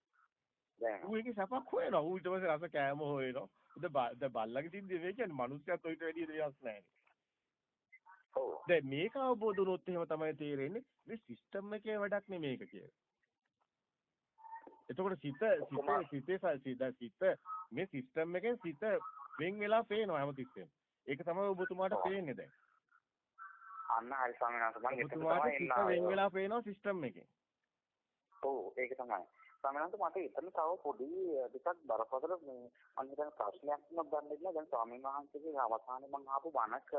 ඌ ඒකේ සැපක් හොයනවා ඌ ඊට පස්සේ රස කෑම හොයනවා දැන් බල්ලගේ සිද්ධිය මේ කියන්නේ මනුස්සයත් ඔයිට වැඩිය දෙයක් නැහැ ඔව් දැන් මේක අවබෝධ වුණොත් එහෙම තමයි තේරෙන්නේ මේ සිස්ටම් එකේ වැඩක් නෙමේක කියලා. එතකොට සිත සිතේ සිතේ සිත මේ සිස්ටම් එකෙන් සිත වෙන් වෙලා පේනවා හැමතිස්සෙම. ඒක තමයි ඔබතුමාට පේන්නේ දැන්. අන්න හරි ස්වාමීන් වහන්සේ මම එතන තමයි වෙන් වෙලා පේනවා සිස්ටම් එකෙන්. ඔව් ඒක තමයි. ස්වාමීන් මට එතන තව පොඩි ටිකක් බරපතල මේ මම හිතන ප්‍රශ්නයක් තුනක් ගන්න ඉන්න දැන් ස්වාමීන් වහන්සේගේ අවසානයේ මම ආපු බණක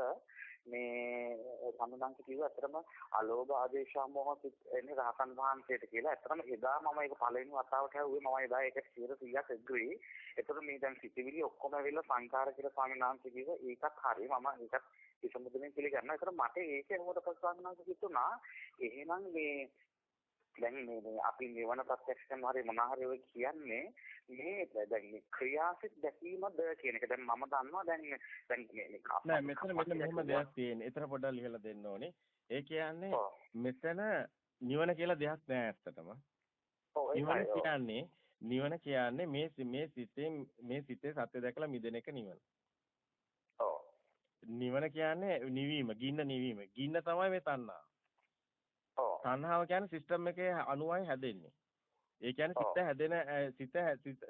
මේ සම්බන්ධංශ කිව්ව ඇත්තටම අලෝභ ආදේශ මොහ එන්නේ රහතන් වහන්සේට කියලා. ඇත්තටම එදා මම ඒක පළවෙනි වතාවට ඇහුවේ මම එදා ඒක 100% එග්ගුයි. ඒතර මේ දැන් සිතිවිලි ඔක්කොම ඇවිල්ලා සංකාර කියලා ස්වාමීන් වහන්සේ කිව්ව ඒකත් හරි මම ඒකත් විසමුදෙන් පිළිගන්නවා. ඒතර මට ඒක ඇහුවට පස්සේ ස්වාමීන් වහන්සේ කිව්තුනා එහෙනම් මේ දැන් මේ අපි නිවන ප්‍රත්‍යක්ෂ කරනවා හරි මොනවා හරි ඔය කියන්නේ මේ දැන් මේ ක්‍රියාසිත දැකීමද කියන එක දැන් මම දන්නවා දැන් දැන් මේ නෑ මෙතන මෙන්න මෙහෙම දෙයක් තියෙන්නේ. ඒතර පොඩ්ඩක් ලියලා දෙන්න ඕනේ. ඒ කියන්නේ මෙතන නිවන කියලා දෙයක් නෑ ඇත්තටම. නිවන කියන්නේ නිවන කියන්නේ මේ මේ සිතෙන් මේ සිතේ සත්‍ය දැකලා මිදෙන එක නිවන. නිවන කියන්නේ නිවීම, ගින්න නිවීම. ගින්න තමයි මේ තණ්හා. තණ්හාව කියන්නේ සිස්ටම් එකේ අණුවයි හැදෙන්නේ. ඒ කියන්නේ සිත හැදෙන සිත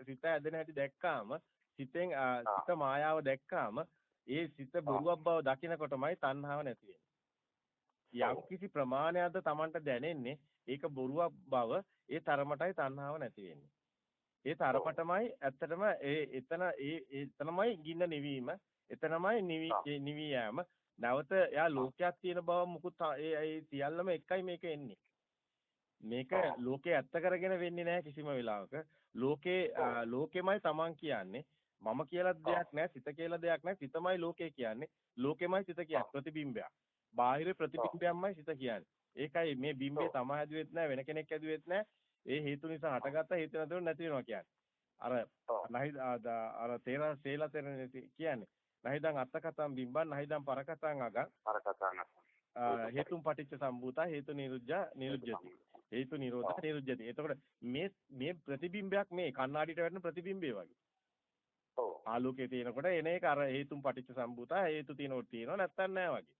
සිත හැදෙන හැටි දැක්කාම සිතෙන් සිත මායාව දැක්කාම ඒ සිත බොරුවක් බව දකිනකොටමයි තණ්හාව නැති වෙන්නේ. යම් කිසි ප්‍රමාණයක්ද Tamanට දැනෙන්නේ ඒක බොරුවක් බව ඒ තරමටයි තණ්හාව නැති වෙන්නේ. ඒ තරමටමයි ඇත්තටම ඒ එතන ඒ එතනමයි ගින්න නිවීම එතනමයි නිවි නිවි යෑම නැවත එයා ලෝකයක් තියෙන බව මුකුත් ඒ සියල්ලම එකයි මේක එන්නේ. මේක ලෝකේ ඇත්ත කරගෙන වෙන්නේ නැහැ කිසිම වෙලාවක. ලෝකේ ලෝකෙමයි Taman කියන්නේ. මම කියලා දෙයක් නැහැ, සිත කියලා දෙයක් නැහැ. සිතමයි ලෝකේ කියන්නේ. ලෝකෙමයි සිත කියන්නේ ප්‍රතිබිම්බයක්. බාහිර ප්‍රතිබිම්බයක්මයි සිත කියන්නේ. ඒකයි මේ බිම්බේ තමයි හැදුවෙත් නැහැ, වෙන කෙනෙක් හැදුවෙත් නැහැ. ඒ හේතු නිසා හටගත්ත හේතු නැතුව නැති වෙනවා කියන්නේ. අර නහි අර තේර සේලා තේරෙන්නේ කියන්නේ. නහිදං අත්තකතං බිම්බං නහිදං පරකතං අගං. පරකතං හේතුම් පටිච්ච සම්භූතා හේතු නිරුද්ධ නිරුද්ධති. හේතු නිරෝධ නිරුද්ධති. එතකොට මේ මේ ප්‍රතිබිම්බයක් මේ කණ්ණාඩියට වැටෙන ප්‍රතිබිම්බය වගේ. ඔව්. ආලෝකයේ තියෙනකොට එන එක අර හේතුම් පටිච්ච සම්භූතා හේතු තියෙනකොට තියෙනව නැත්තම් නෑ වගේ.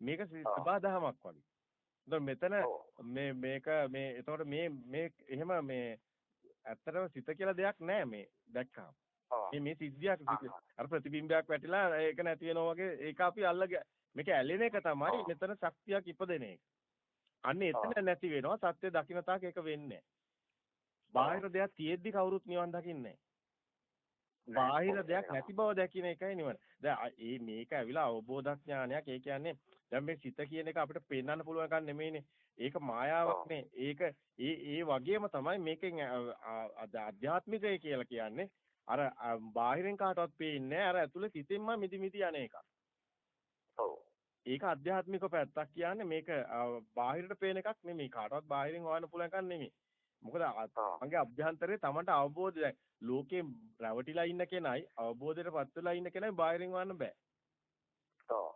මේක සබාදහමක් වගේ. එතකොට මෙතන මේ මේක මේ එතකොට මේ මේ එහෙම මේ ඇත්තටම සිත කියලා දෙයක් නෑ මේ දැක්කම මේ මේ සිද්ධියක් අර ප්‍රතිබිම්බයක් වැටිලා ඒක නැති වෙනවා වගේ ඒක අපි අල්ලග මේක ඇලෙන එක තමයි මෙතන ශක්තියක් ඉපදෙන එක. අන්න එතන නැති වෙනවා. සත්‍ය දකින්න තාක් ඒක වෙන්නේ බාහිර දෙයක් තියෙද්දි කවුරුත් නිවන් දකින්නේ බාහිර දෙයක් නැති බව දැකින එකයි නිවන. දැන් මේක ඇවිල්ලා අවබෝධඥානයක්. ඒ කියන්නේ දැන් මේ සිත කියන එක අපිට පෙන්වන්න පුළුවන් එකක් නෙමෙයිනේ. ඒක මායාවක් නේ. ඒක ඒ ඒ වගේම තමයි මේකෙන් අධ්‍යාත්මිකය කියලා කියන්නේ. අර බාහිරෙන් කාටවත් පේන්නේ අර ඇතුලේ සිතින්ම මිදි මිදි යන එකක්. ඔව්. ඒක අධ්‍යාත්මික පැත්තක් කියන්නේ මේක බාහිරට පේන එකක් නෙමෙයි. කාටවත් බාහිරින් හොයන්න පුළුවන් එකක් නෙමෙයි. මොකද තමන්ගේ අභ්‍යන්තරේ තමන්ට අවබෝධය දැන් ලෝකේ රැවටිලා ඉන්න කෙනයි අවබෝධයටපත් වෙලා ඉන්න කෙනයි බාහිරින් හොයන්න බෑ. ඔව්.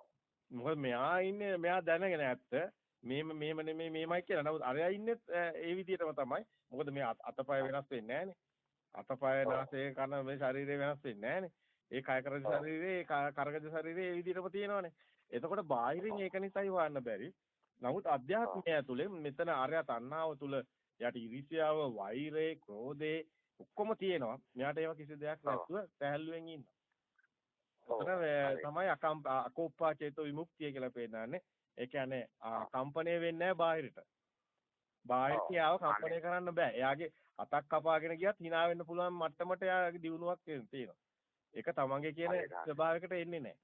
මොකද මෙයා ඉන්නේ මෙයා දැනගෙන ඇත්ත මේම මේම නෙමෙයි මේමයි කියලා. නමුත් අරයා ඉන්නේ ඒ විදිහටම තමයි. මොකද මේ අතපය වෙනස් වෙන්නේ නැහනේ. අතපය නාසය කන මේ ශරීරය වෙනස් වෙන්නේ නැහනේ. ඒ කය කරජ ශරීරේ කරගජ ශරීරේ ඒ විදිහටම තියෙනවනේ. එතකොට බාහිරින් ඒක නිසායි හොයන්න බැරි. නමුත් අධ්‍යාත්මය ඇතුලේ මෙතන ආර්ය තණ්හාව තුල යට ඉරිසියාව, වෛරය, ක්‍රෝධය ඔක්කොම තියෙනවා. මෙයාට ඒවා කිසි දෙයක් නැතුව සැහැල්ලුවෙන් ඉන්නවා. එතන තමයි අකම් අකෝප්පා චේතෝ විමුක්තිය කියලා පෙන්නන්නේ. ඒ කියන්නේ කම්පණය වෙන්නේ නැහැ බාහිරට. බාහිර කියාව කම්පණය කරන්න බෑ. එයාගේ අතක් කපාගෙන ගියත් hina වෙන්න පුළුවන් මට්ටමට එයාගේ දියුණුවක් තියෙනවා. ඒක තමන්ගේ කියන ස්වභාවයකට එන්නේ නැහැ.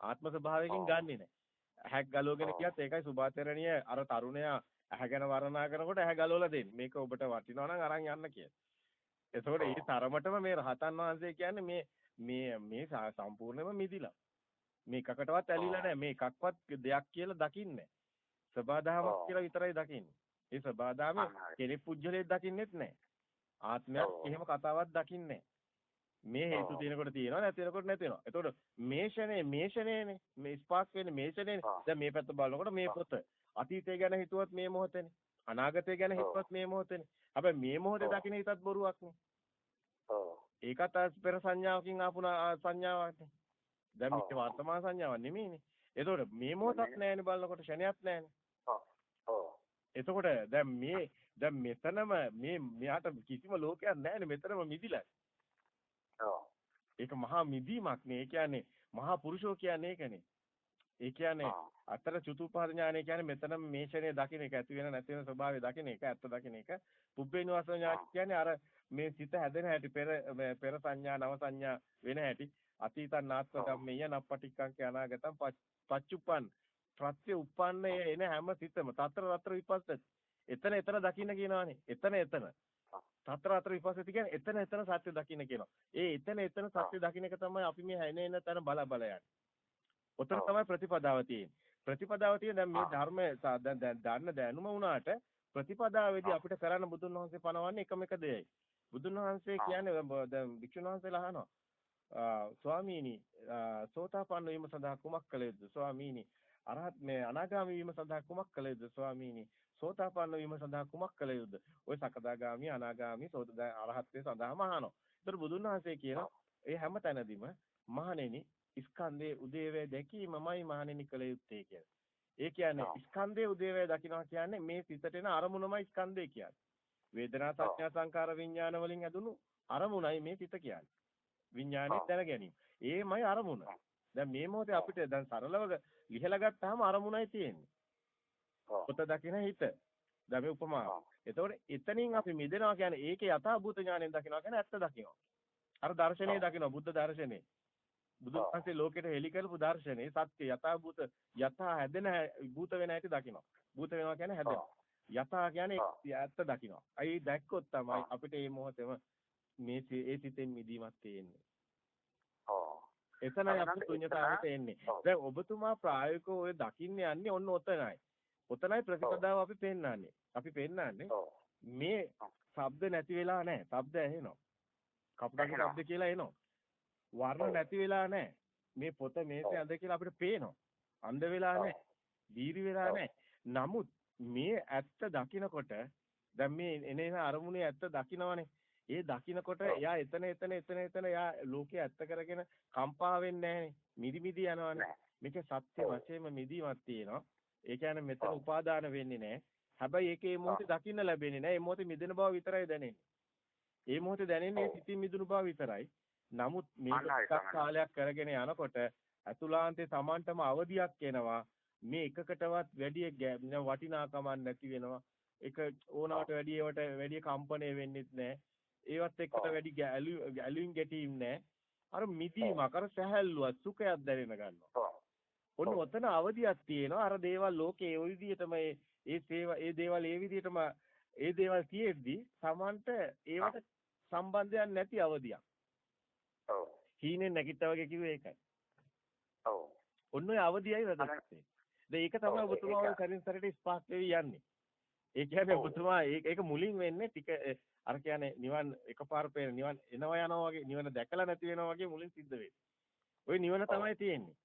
ආත්ම ස්වභාවයකින් ගන්නෙ නැහැ. ඇහැක් ගලවගෙන ගියත් ඒකයි සුභාතරණීය අර තරුණයා ඇහැගෙන වර්ණනා කරනකොට ඇහැ ගලවලා දෙන්නේ. මේක ඔබට වටිනවා නම් අරන් යන්න කියලා. එතකොට ඒ තරමටම මේ රහතන් වහන්සේ කියන්නේ මේ මේ මේ සම්පූර්ණයෙන්ම මිදිලා. මේ එකකටවත් ඇලිලා නැහැ. මේ එකක්වත් දෙයක් කියලා දකින්නේ සබාදාමක් කියලා විතරයි දකින්නේ. ඒ සබාදාම කෙනෙක් පුජ්‍යලයක් දකින්නෙත් නැහැ. ආත්මයක් එහෙම කතාවක් දකින්නේ මේ හේතු තියෙනකොට තියෙනවා නැති වෙනකොට නැති වෙනවා. එතකොට මේ ෂනේ මේ ෂනේනේ මේ ස්පාක් වෙන්නේ මේ ෂනේනේ. දැන් මේ පැත්ත බලනකොට මේ පොත අතීතය ගැන හිතුවත් මේ මොහොතේනේ. අනාගතය ගැන හිතුවත් මේ මොහොතේනේ. හැබැයි මේ මොහොතේ දකින්න හිතත් බොරුවක්නේ. ඒකත් පෙර සංඥාවකින් ආපු සංඥාවක්නේ. දැන් මේක වර්තමාන සංඥාවක් නෙමෙයිනේ. එතකොට මේ මොහොතක් නැහැනේ බලනකොට ෂණයක් නැහැනේ. එතකොට දැන් මේ දැන් මෙතනම මේ මෙයාට කිසිම ලෝකයක් නැහැනේ මෙතනම මිදිලා. ඒක මහා මිදීමක් නේ. ඒ කියන්නේ මහා පුරුෂෝ කියන්නේ ඒකනේ. ඒ කියන්නේ අතර චතුප්පහද ඥානය කියන්නේ මෙතනම මේ ෂණය දකින්න එක ඇති වෙන නැති වෙන ස්වභාවය දකින්න එක ඇත්ත දකින්න එක. පුබ්බේනවාස ඥාන කියන්නේ අර මේ සිත හැදෙන හැටි පෙර පෙර සංඥා නව සංඥා වෙන හැටි අතීතං නාත්ව ධම්මේය නප්පටික්කං අනාගතං පච්චුප්පන් ප්‍රත්‍ය උප්පන්න එන හැම සිතම තතර තතර විපස්සති එතන එතන දකින්න කියනවානේ. එතන එතන. තතර තතර විපස්සති කියන්නේ එතන එතන සත්‍ය දකින්න කියනවා. ඒ එතන එතන සත්‍ය දකින්න එක තමයි අපි මේ හැන එන තැන බල බල යන්නේ. ඔතන තමයි ප්‍රතිපදාව තියෙන්නේ. ප්‍රතිපදාව තියෙන දැන් මේ ධර්ම දැන් දන්න දැනුම වුණාට ප්‍රතිපදාවේදී අපිට කරන්න බුදුන් වහන්සේ පනවන්නේ එකම එක දෙයයි. බුදුන් වහන්සේ කියන්නේ දැන් වික්ෂුන් වහන්සේලා අහනවා. ස්වාමීනි සෝතාපන්න වීම සඳහා කුමක් කළ යුතුද? ස්වාමීනි අරහත් මේ අනාගාමී වීම සඳහා කුමක් කළ යුතුද? ස්වාමීනි සෝතාපන්න වීම සඳහා කුමක් කළ යුතුද ඔය සකදාගාමී අනාගාමී සෝත අරහත්ත්වයේ සඳහාම අහනවා ඒතර බුදුන් වහන්සේ කියනවා ඒ හැම තැනදීම මහණෙනි ස්කන්ධයේ උදේවැය දැකීමමයි මහණෙනි කළ යුත්තේ කියලා. ඒ කියන්නේ ස්කන්ධයේ උදේවැය දකිනවා කියන්නේ මේ සිතට එන අරමුණමයි ස්කන්ධය කියන්නේ. වේදනා සංඥා සංකාර විඥාන වලින් ඇදුණු අරමුණයි මේ සිත කියන්නේ. විඥානේ දැන ගැනීම. ඒමයි අරමුණ. දැන් මේ මොහොතේ අපිට දැන් සරලව ලිහලා ගත්තාම අරමුණයි තියෙන්නේ. පොත දකින හිත. දැන් මේ උපමාව. එතකොට එතනින් අපි මිදෙනවා කියන්නේ ඒකේ යථාභූත ඥාණයෙන් දකිනවා කියන්නේ ඇත්ත දකිනවා. අර දර්ශනේ දකිනවා බුද්ධ දර්ශනේ. බුදුන් වහන්සේ ලෝකෙට හෙළි කරපු දර්ශනේ සත්‍ය යථාභූත යථා හැදෙන භූත වෙන හැටි දකිනවා. භූත වෙනවා කියන්නේ හැදෙනවා. යථා කියන්නේ ඇත්ත දකිනවා. අයි දැක්කොත් තමයි අපිට මේ මොහොතේම මේ ඒ සිතෙන් මිදීමක් තියෙන්නේ. ඔව්. එතනයි අපි ශුන්‍යතාවයට එන්නේ. දැන් ඔබතුමා ප්‍රායෝගිකව ඔය දකින්න යන්නේ ඔන්න ඔතනයි. ඔතනයි ප්‍රතිපදාව අපි පෙන්නන්නේ. අපි පෙන්නන්නේ මේ ශබ්ද නැති වෙලා නැහැ. ශබ්ද ඇහෙනවා. කපුටගේ ශබ්ද කියලා එනවා. වර්ණ නැති වෙලා නැහැ. මේ පොත මේසේ අඳ කියලා අපිට පේනවා. අන්ධ වෙලා නැහැ. දීරි වෙලා නැහැ. නමුත් මේ ඇත්ත දකිනකොට දැන් මේ එනේන අරමුණේ ඇත්ත දකිනවනේ. ඒ දකින්නකොට එයා එතන එතන එතන එතන එයා ලෝකේ ඇත්ත කරගෙන කම්පා වෙන්නේ නැහනේ. මිදි මිදි යනවනේ. මේකේ සත්‍ය වශයෙන්ම මිදීමක් තියෙනවා. ඒ කියන්නේ මෙතන උපාදාන වෙන්නේ නැහැ. හැබැයි ඒකේ මේ මොහොතේ දකින්න ලැබෙන්නේ නැහැ. මේ මොහොතේ මිදෙන බව විතරයි දැනෙන්නේ. ඒ මොහොතේ දැනෙන්නේ සිතින් මිදුණු බව විතරයි. නමුත් මේක කාලයක් කරගෙන යනකොට අතුලාන්තේ Tamanටම අවදියක් එනවා. මේ එකකටවත් වැඩි වටිනාකමක් නැති වෙනවා. එක ඕනවට වැඩි ඒවට වැඩි කම්පණය වෙන්නෙත් නැහැ. ඒවත් එක්කට වැඩි ගැලුම් ගැටීම් නැහැ. අර මිදීමක් අර සැහැල්ලුවක් සුඛයක් දැනෙන ගන්නවා. ඔන්න ඔතන අවදියක් තියෙනවා. අර දේවල් ලෝකේ ඒ විදිහටම ඒ සේවා ඒ දේවල් ඒ විදිහටම ඒ දේවල් තියෙද්දි Tamanට ඒවට සම්බන්ධයක් නැති අවදියක්. ඔව්. හීනෙන් නැගිට්ටා වගේ කිව්වේ ඒකයි. ඔව්. ඔන්න ඔය අවදියයි වැදගත්. දැන් ඒක තමයි ඔබතුමා සරින් සරට ස්පාක් වෙවි යන්නේ. ඒ කියන්නේ ඔබතුමා ඒක මුලින් වෙන්නේ ටික අර කියන්නේ නිවන් එකපාර පේන නිවන් එනවා යනවා වගේ නිවන දැකලා නැති වෙනවා වගේ මුලින් සිද්ධ වෙන්නේ. ওই නිවන තමයි තියෙන්නේ.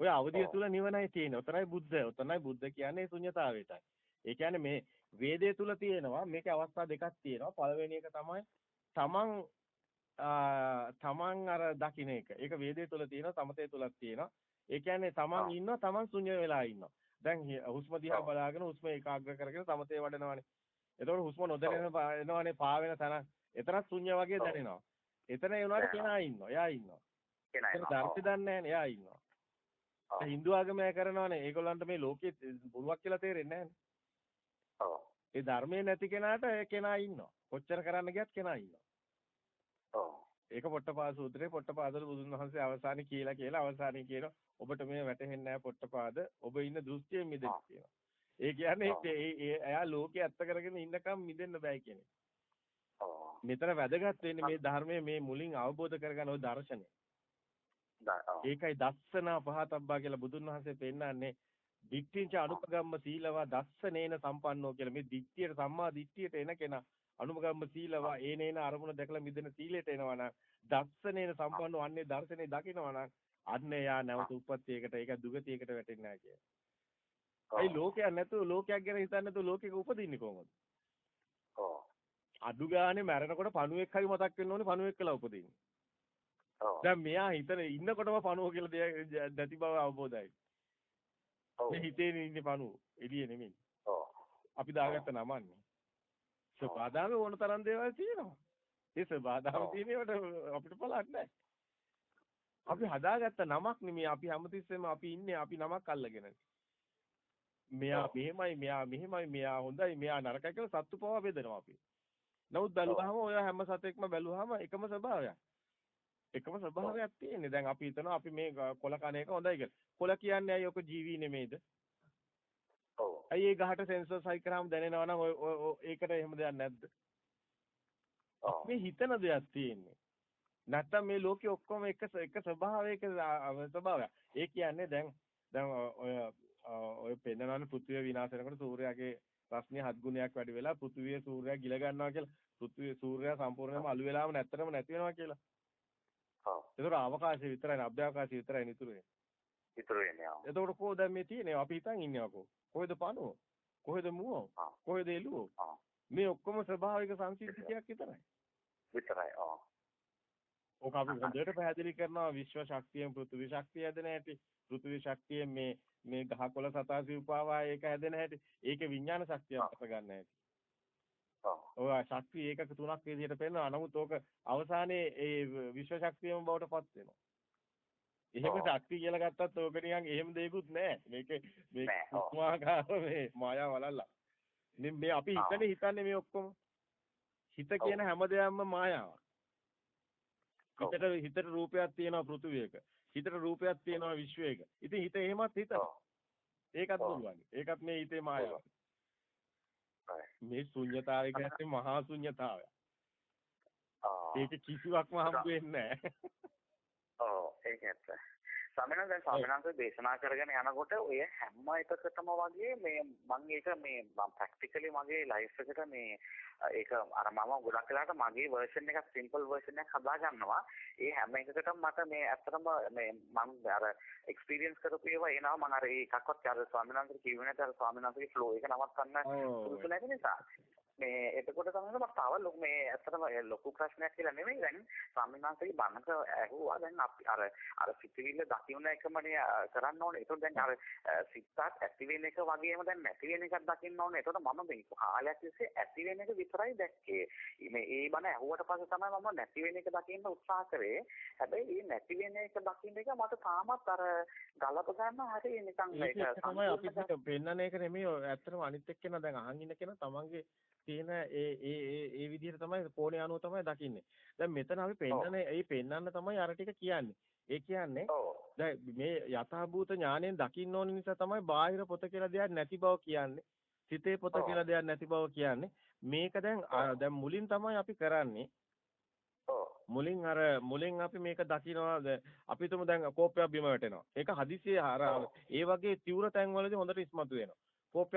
ඔය අවදිය තුල නිවනයි තියෙන්නේ. ඔතනයි බුද්ධ. ඔතනයි බුද්ධ කියන්නේ ශුන්‍යතාවයටයි. ඒ කියන්නේ මේ වේදේ තුල තියෙනවා මේකේ අවස්ථා දෙකක් තියෙනවා. පළවෙනි එක තමයි තමන් තමන් අර දකින්න එක. ඒක වේදේ තුල තියෙනවා, සමතේ තුලක් තියෙනවා. ඒ කියන්නේ තමන් ඉන්නවා, තමන් ශුන්‍ය වෙලා ඉන්නවා. දැන් හුස්ම දිහා බලාගෙන හුස්ම ඒකාග්‍ර කරගෙන සමතේ වඩනවානේ. එතකොට හුස්ම නොදැනෙන එනවානේ පා වෙන තැන. එතරම් ශුන්‍ය වගේ දැනෙනවා. එතන ඒ උනාට කෙනා ඉන්නවා. එයා ඉන්නවා. කෙනා ඉන්නවා. දර්ශි දන්නේ නැහැ එයා ඉන්නවා. හින්දු ආගමය කරනවානේ. ඒගොල්ලන්ට මේ ලෝකෙ බොරුවක් කියලා තේරෙන්නේ නැහැ ඒ ධර්මයේ නැති කෙනාට ඒ කෙනා ඉන්නවා. කොච්චර කරන්න ගියත් කෙනා ඉන්නවා. ඒක පොට්ටපාද සූත්‍රයේ පොට්ටපාදල බුදුන් වහන්සේ අවසානයේ කියලා කියලා අවසානයේ කියන ඔබට මේ වැටහෙන්නේ නැහැ පොට්ටපාද ඔබ ඉන්න දෘෂ්ටියෙන් මිදෙන්න කියනවා. ඒ කියන්නේ ඒ එයා ලෝකේ ඇත්ත කරගෙන ඉන්නකම් මිදෙන්න බෑ කියන්නේ. මෙතන වැදගත් වෙන්නේ මේ ධර්මයේ මේ මුලින් අවබෝධ කරගන්න ওই දර්ශනය. ඒකයි දස්සන පහතබ්බා කියලා බුදුන් වහන්සේ පෙන්නන්නේ දිට්ඨිංච අනුපගම්ම සීලවා දස්සනේන සම්පන්නෝ කියලා මේ දිට්ඨියට සම්මා දිට්ඨියට එන කෙනා අනුපගම්ම සීලවා ඒනේන අරමුණ දැකලා මිදෙන සීලයට එනවා නම් දස්සනේන සම්පන්නෝ අන්නේ දර්ශනේ දකිනවා නම් අන්න එයා නැවත උප්පත්තියකට ඒක දුගතියකට වැටෙන්නේ නැහැ කිය. ඒ ලෝකයක් නැතුව ලෝකයක් ගැන හිතන්නේ නැතුව ලෝකෙක උපදින්නේ කොහොමද? ඔව්. අඩු ගානේ මැරෙනකොට පණුවෙක් හරි මතක් වෙන්න ඕනේ පණුවෙක් කියලා උපදින්නේ. දැන් මෙයා හිතන ඉන්නකොටම පණුව කියලා දෙයක් නැති බව අවබෝධයි. ඔව්. මේ හිතේ ඉන්නේ පණුව එළියේ නෙමෙයි. ඔව්. අපි දාගත්ත නමන්නේ. සබාදාමේ ඕන තරම් දේවල් තියෙනවා. ඒ සබාදාම තියෙනවට අපිට බලක් නැහැ. අපි හදාගත්ත නමක් නෙමෙයි අපි හැමතිස්සෙම අපි ඉන්නේ අපි නමක් අල්ලගෙන. මෙයා මෙහෙමයි මෙයා මෙහෙමයි මෙයා හොඳයි මෙයා නරකයි කියලා සත්තු පවා බෙදනවා අපි. නමුත් බැලුවාම ඔය හැම සතෙක්ම බැලුවාම එකම ස්වභාවයක්. එකම ස්වභාවයක් තියෙන්නේ. දැන් අපි හිතනවා අපි මේ කොල කන එක හොඳයි කියලා. කොල කියන්නේ අය ඔක ජීවි නෙමෙයිද? ඔව්. අයි ඒ ගහට සෙන්සර් සයි කරාම දැනෙනවා නම් ඔය ඒකට එහෙම දෙයක් නැද්ද? ඔව්. මේ හිතන දෙයක් තියෙන්නේ. නැත්තම් මේ ලෝකේ ඔක්කොම එක එක ස්වභාවයක ස්වභාවයක්. ඒ කියන්නේ දැන් දැන් ඔය ඔය පෙන්නනවානේ පෘථිවිය විනාශ වෙනකොට සූර්යාගේ රශ්මිය හත් ගුණයක් වැඩි වෙලා පෘථිවිය සූර්යයා ගිල ගන්නවා කියලා. පෘථිවිය සූර්යයා සම්පූර්ණයෙන්ම අළු වෙලාම නැත්තරම නැති වෙනවා කියලා. ඔව්. ඒතර අවකාශය විතරයි අභ්‍යවකාශය විතරයි නිතුරු වෙන්නේ. ඉතුරු වෙන්නේ. එතකොට කොහොමද මේ තියෙන්නේ? අපි හිතන් ඉන්නේ කො. කොහෙද පණුව? කොහෙද මුව? කොහෙද එළුව? මේ ඔක්කොම ස්වභාවික සංසිද්ධියක් විතරයි. විතරයි. ඔව්. ඕක අපි හොඳට පැහැදිලි කරනවා විශ්ව ශක්තියෙන් පෘථිවි ශක්තිය හැදෙන හැටි. පෘථිවි ශක්තියෙන් මේ මේ ගහකොළ සතාසි උපාවා ඒක හැදෙන හැටි. ඒකේ විඥාන ශක්තිය අපට ගන්න හැටි. ඔය ශක්තිය ඒකක තුනක් විදිහට පෙන්නනවා. නමුත් ඕක අවසානයේ ඒ විශ්ව ශක්තියම බවට පත් වෙනවා. එහෙම ශක්තිය කියලා ගත්තත් ඕක නිකන් එහෙම දෙයක්වත් නැහැ. මේක මේ කුමාකාර මේ මායා වලල්ලා. මේ අපි හිතන්නේ හිතන්නේ මේ ඔක්කොම හිත කියන හැම දෙයක්ම මායාවක්. හිතට හිතට රූපයක් තියෙනවා පෘථුවියක. හිතට රූපයක් තියෙනවා විශ්වයක. ඉතින් හිත එහෙමත් හිතනවා. ඒකත් පුළුවන්. ඒකත් මේ හිතේ මායාවක්. මේ ශුන්්‍යතාවය කියන්නේ මහා ශුන්්‍යතාවය. ඒක කිසිවක්ම හම්බ වෙන්නේ නැහැ. ඔව් ඒක ඇත්ත. ස්වාමීන් දැන් ස්වාමීන් දේශනා කරගෙන යනකොට ඔය හැම එකකටම වගේ මේ මම ඒක මේ මම ප්‍රැක්ටිකලි මගේ ලයිෆ් එකට මේ ඒක අර මම ගොඩක් වෙලාට මගේ වර්ෂන් එකක් සිම්පල් වර්ෂන් එකක් හදා ගන්නවා. ඒ හැම එකකටම මට මේ ඇත්තටම මේ මම අර එක්ස්පීරියන්ස් කරපු ඒවා එනවා මම අර ඒකක්වත් අර ස්වාමීන් වහන්සේ කියුවේ නැති අර ස්වාමීන් වහන්සේගේ ෆ්ලෝ එක නවත්තන්න සුදුසු නැති නිසා. මේ එතකොට තමයි මට තව ලොකු මේ ඇත්තටම ලොකු ප්‍රශ්නයක් කියලා නෙමෙයි දැන් ස්වාමීන් වහන්සේගේ බණක ඇහුවා දැන් අපි අර අර සිතිවිල්ල දකින්න එකමනේ කරන්න ඕනේ. ඒතකොට දැන් අර සිතත් ඇති වෙන එක වගේම දැන් නැති වෙන එකක් දකින්න ඕනේ. ඒතකොට මම මේ කාලයක් තිස්සේ ඇති වෙන එක විතරයි දැක්කේ. මේ ඒ බණ ඇහුවට පස්සේ තමයි මම නැති වෙන එක දකින්න උත්සාහ කරේ. හැබැයි මේ නැති වෙන එක දකින්න එක මට තාමත් අර ගලප ගන්න හරි නිකන් ඒක තමයි අපි පෙන්නන එක නෙමෙයි ඇත්තටම අනිත් එක්කෙනා දැන් අහන් ඉන්න කෙනා තමන්ගේ තියෙන ඒ ඒ ඒ ඒ විදිහට තමයි කෝණේ අනුව තමයි දකින්නේ. දැන් මෙතන අපි පෙන්නන ඒ පෙන්නන්න තමයි අර ටික කියන්නේ. ඒ කියන්නේ දැන් මේ යථාභූත ඥාණයෙන් දකින්න ඕන නිසා තමයි බාහිර පොත කියලා දෙයක් නැති බව කියන්නේ. සිතේ පොත කියලා දෙයක් නැති බව කියන්නේ. මේක දැන් දැන් මුලින් තමයි අපි කරන්නේ. මුලින් අර මුලින් අපි මේක දකිනවා අපි තුමු දැන් කෝපයක් බිම වැටෙනවා. ඒක හදිසියෙ අර ඒ වගේ තීව්‍ර තැන් වලදී හොඳට ඉස්මතු වෙනවා. කෝපයක්